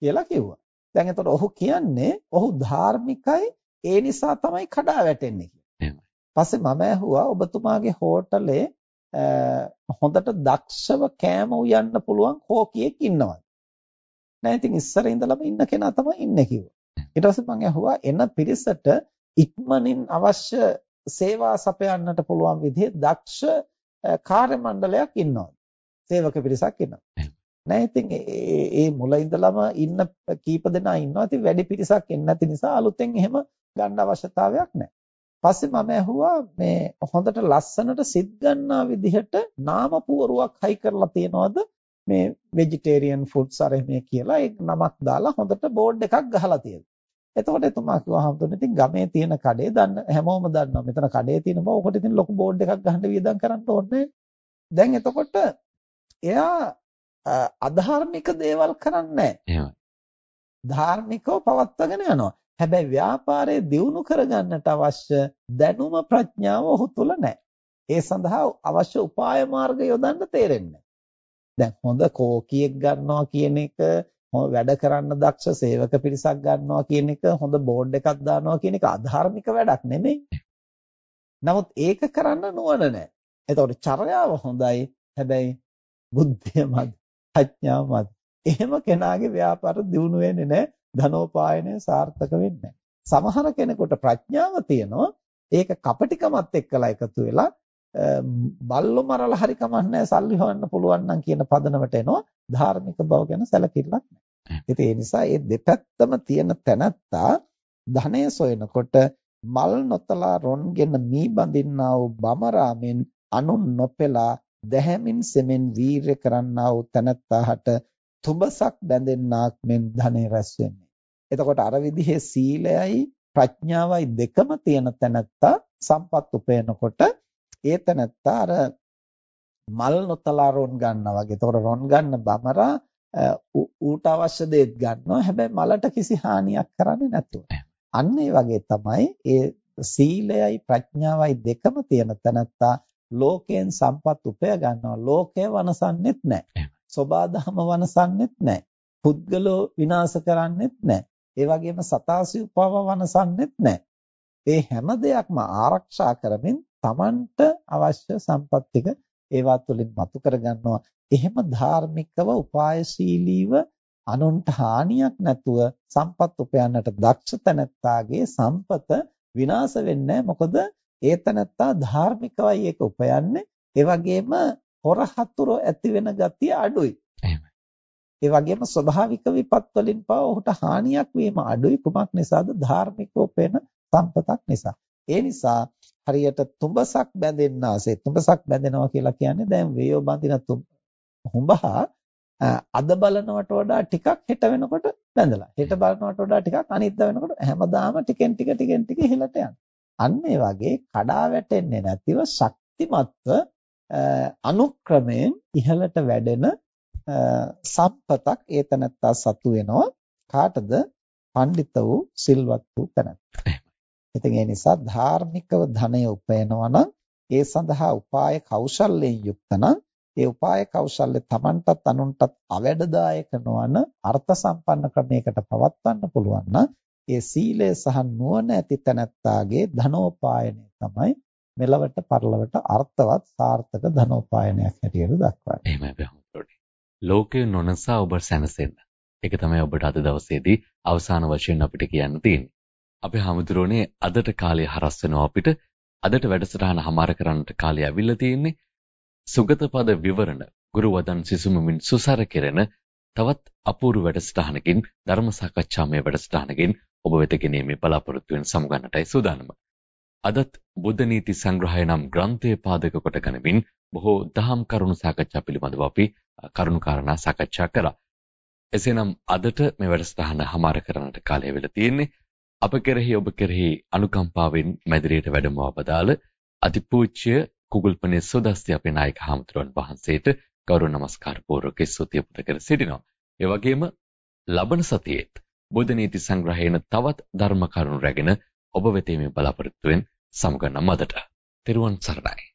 කියලා කිව්වා. දැන් එතකොට ඔහු කියන්නේ ඔහු ධාර්මිකයි ඒ නිසා තමයි කඩා වැටෙන්නේ කියලා. පස්සේ මම ඇහුවා ඔබතුමාගේ හෝටලේ හොඳට දක්ෂව කෑම උයන්න පුළුවන් කෝකියෙක් ඉන්නවද? නෑ ඉතින් ඉස්සර ඉඳලම ඉන්න කෙනා තමයි ඉන්නේ කිව්වා. ඊට පස්සේ මම ඇහුවා එන පිරිසට ඉක්මනින් අවශ්‍ය සේවා සපයන්නට පුළුවන් විදිහේ දක්ෂ කාර්ය මණ්ඩලයක් ඉන්නවා. සේවක පිරිසක් ඉන්නවා. නෑ ඉතින් ඒ මුල ඉඳලම ඉන්න කීප දෙනා ඉන්නවා. ඉතින් වැඩි පිරිසක් එන්නේ නැති නිසා අලුතෙන් එහෙම ගන්න අවශ්‍යතාවයක් නැහැ. පස්සේ මම ඇහුවා මේ හොඳට ලස්සනට සිත් ගන්නා විදිහට නාම පුවරුවක් හයි කරලා තියනවද මේ ভেජිටේරියන් ෆුඩ්ස් අර මේ කියලා ඒ නමක් දාලා හොඳට බෝඩ් එකක් ගහලා තියෙනවා. එතකොට එතුමා කිව්වා හම්තුනේ ඉතින් ගමේ තියෙන කඩේ දන්න හැමෝම දන්නවා. මෙතන කඩේ තියෙන බව ඔකට ඉතින් ලොකු බෝඩ් එකක් ගහන්න වියදම් කරන්න ඕනේ දැන් එතකොට එයා අධාර්මික දේවල් කරන්නේ නැහැ. ධාර්මිකව පවත්වාගෙන යනවා. හැබැයි ව්‍යාපාරය දියුණු කරගන්නට අවශ්‍ය දැනුම ප්‍රඥාව ඔහු තුල නැහැ. ඒ සඳහා අවශ්‍ය උපාය මාර්ග යොදන්න තේරෙන්නේ දැන් හොඳ කෝකියෙක් ගන්නවා කියන එක වැඩ කරන්න දක්ෂ සේවක පිරිසක් ගන්නවා කියන එක හොඳ බෝඩ් එකක් දානවා කියන එක අධාර්මික වැඩක් නෙමෙයි. නමුත් ඒක කරන්න නුවණ නැහැ. එතකොට චර්යාව හොඳයි. හැබැයි බුද්ධිය මදි, ප්‍රඥාව මදි. එහෙම කෙනාගේ ව්‍යාපාර දියුණු වෙන්නේ නැහැ. ධනෝපායනය සාර්ථක වෙන්නේ සමහර කෙනෙකුට ප්‍රඥාව තියෙනවා. ඒක කපටිකමත් එක්කලා එකතු වෙලා බල්ලෝ මරලා හරි කමන්නේ සල්ලි හොයන්න පුළුවන් නම් කියන පදනමට එනවා ධාර්මික බව ගැන සැලකිල්ලක් නැහැ. ඉතින් ඒ නිසා මේ දෙපැත්තම තියෙන තැනත්තා ධනය සොයනකොට මල් නොතලා රොන්ගෙන මී බඳින්නා වූ බමරාමෙන් අනුන් නොපෙලා දැහැමින් සෙමෙන් වීරය කරන්නා වූ තැනත්තාට තුඹසක් බැඳෙන්නාක් මෙන් ධනෙ රැස් වෙන්නේ. එතකොට අර විදිහේ සීලයයි ප්‍රඥාවයි දෙකම තියෙන තැනත්තා සම්පත් උපයනකොට ඒ තැනත්තා අර මල් නොතලා රොන් ගන්නවා වගේ. එතකොට රොන් ගන්න බමරා ඌට අවශ්‍ය දේත් ගන්නවා. හැබැයි මලට කිසි හානියක් කරන්නේ නැතුව. අන්න ඒ වගේ තමයි ඒ සීලයයි ප්‍රඥාවයි දෙකම තියෙන තැනත්තා ලෝකයෙන් සම්පත් උපය ගන්නවා. ලෝකය වනසන්නෙත් නැහැ. සෝබාදහම වනසන්නෙත් නැහැ. පුද්ගලෝ විනාශ කරන්නෙත් නැහැ. ඒ වගේම සතාසි උපව වනසන්නෙත් නැහැ. ඒ හැම දෙයක්ම ආරක්ෂා කරමින් Tamanට අවශ්‍ය සම්පත් ටික ඒවා තුළින් මතු කරගන්නවා. එහෙම ධාර්මිකව උපායශීලීව අනුන්ට හානියක් නැතුව සම්පත් උපයන්නට දක්ෂ තැනැත්තාගේ සම්පත විනාශ වෙන්නේ මොකද ඒ තැනැත්තා ධාර්මිකවයි ඒක උපයන්නේ. ඒ වගේම හොරහතුරු ඇති වෙන ගතිය අඩුයි. ඒ වගේම ස්වභාවික විපත් වලින් පව ඔහුට හානියක් වීම අඩුයි කුමක් නිසාද ධාර්මිකව උපයන සම්පතක් නිසා. ඒ නිසා හරියට තුඹසක් බැඳෙන්නාසේ තුඹසක් බැඳෙනවා කියලා කියන්නේ දැන් වේයෝ බඳින හුඹහා අද බලනවට වඩා ටිකක් හෙට වෙනකොට බැඳලා. හෙට බලනවට වඩා ටිකක් අනිද්දා වෙනකොට හැමදාම ටිකෙන් ටික ටිකෙන් ටික ඉහළට යනවා. අන්න ඒ වගේ කඩා වැටෙන්නේ නැතිව ශක්තිමත්ව අනුක්‍රමයෙන් ඉහළට වැඩෙන සම්පතක් ඒතනත්තා සතු වෙනවා. කාටද? පඬිත වූ සිල්වත් වූ තැනැත්තා. ඉතින් ඒ නිසා ධාර්මිකව ධනය උපයනවා නම් ඒ සඳහා උපාය කෞශල්‍යයෙන් යුක්ත නම් ඒ උපාය කෞශල්‍ය Tamanටත් අනුන්ටත් අවැඩදායක නොවන අර්ථ සම්පන්න ක්‍රමයකට පවත්වන්න පුළුවන් නම් ඒ සීලය සහ නුවණ ඇති තැනැත්තාගේ ධනෝපායනය තමයි මෙලවට පරලවට අර්ථවත් සාර්ථක ධනෝපායනයක් හැටියට දක්වන්නේ. එහෙමයි බහමුතුනේ. ලෝකේ නොනසා ඔබ සැනසෙන්න. ඒක තමයි ඔබට අද දවසේදී අවසාන වශයෙන් අපිට කියන්න තියෙන්නේ. අපේ හැමදෙරෝනේ අදට කාලය හරස් වෙනවා අපිට. අදට වැඩසටහන හමාර කරන්නට කාලය ඇවිල්ලා තියෙන්නේ. සුගත පද විවරණ ගුරු වදන් සිසුමුමින් සුසර කෙරෙන තවත් අපූර්ව වැඩසටහනකින් ධර්ම සාකච්ඡාමය වැඩසටහනකින් ඔබ වෙත ගෙනීමේ බලාපොරොත්තු වෙන සමුගන්නටයි සූදානම. අදත් බුද්ධ නීති සංග්‍රහය නම් ග්‍රන්ථය පාදක කොට ගනිමින් බොහෝ දහම් කරුණු සාකච්ඡා පිළිබඳව අපි කරුණු කාරණා සාකච්ඡා කළා. එසේනම් අදට මේ වැඩසටහන හමාර කරන්නට කාලය වෙලා තියෙන්නේ. අප කෙරෙහි ඔබ කෙරෙහි අනුකම්පාවෙන් මැදිරියට වැඩමව බදාළ අතිපූජ්‍ය කුගල්පනේ සෝදස්ති අපේ නායක හාමුදුරුවන් වහන්සේට ගෞරව නමස්කාර පූර්වක ස්තුතිය පුද කර සිටිනවා. ඒ වගේම ලබන සතියේත් බුද්ධ නීති සංග්‍රහයෙන් තවත් ධර්ම කරුණු රැගෙන ඔබ වෙතේ මේ බලාපොරොත්තු වෙන සමගන්න මදට. තෙරුවන් සරණයි.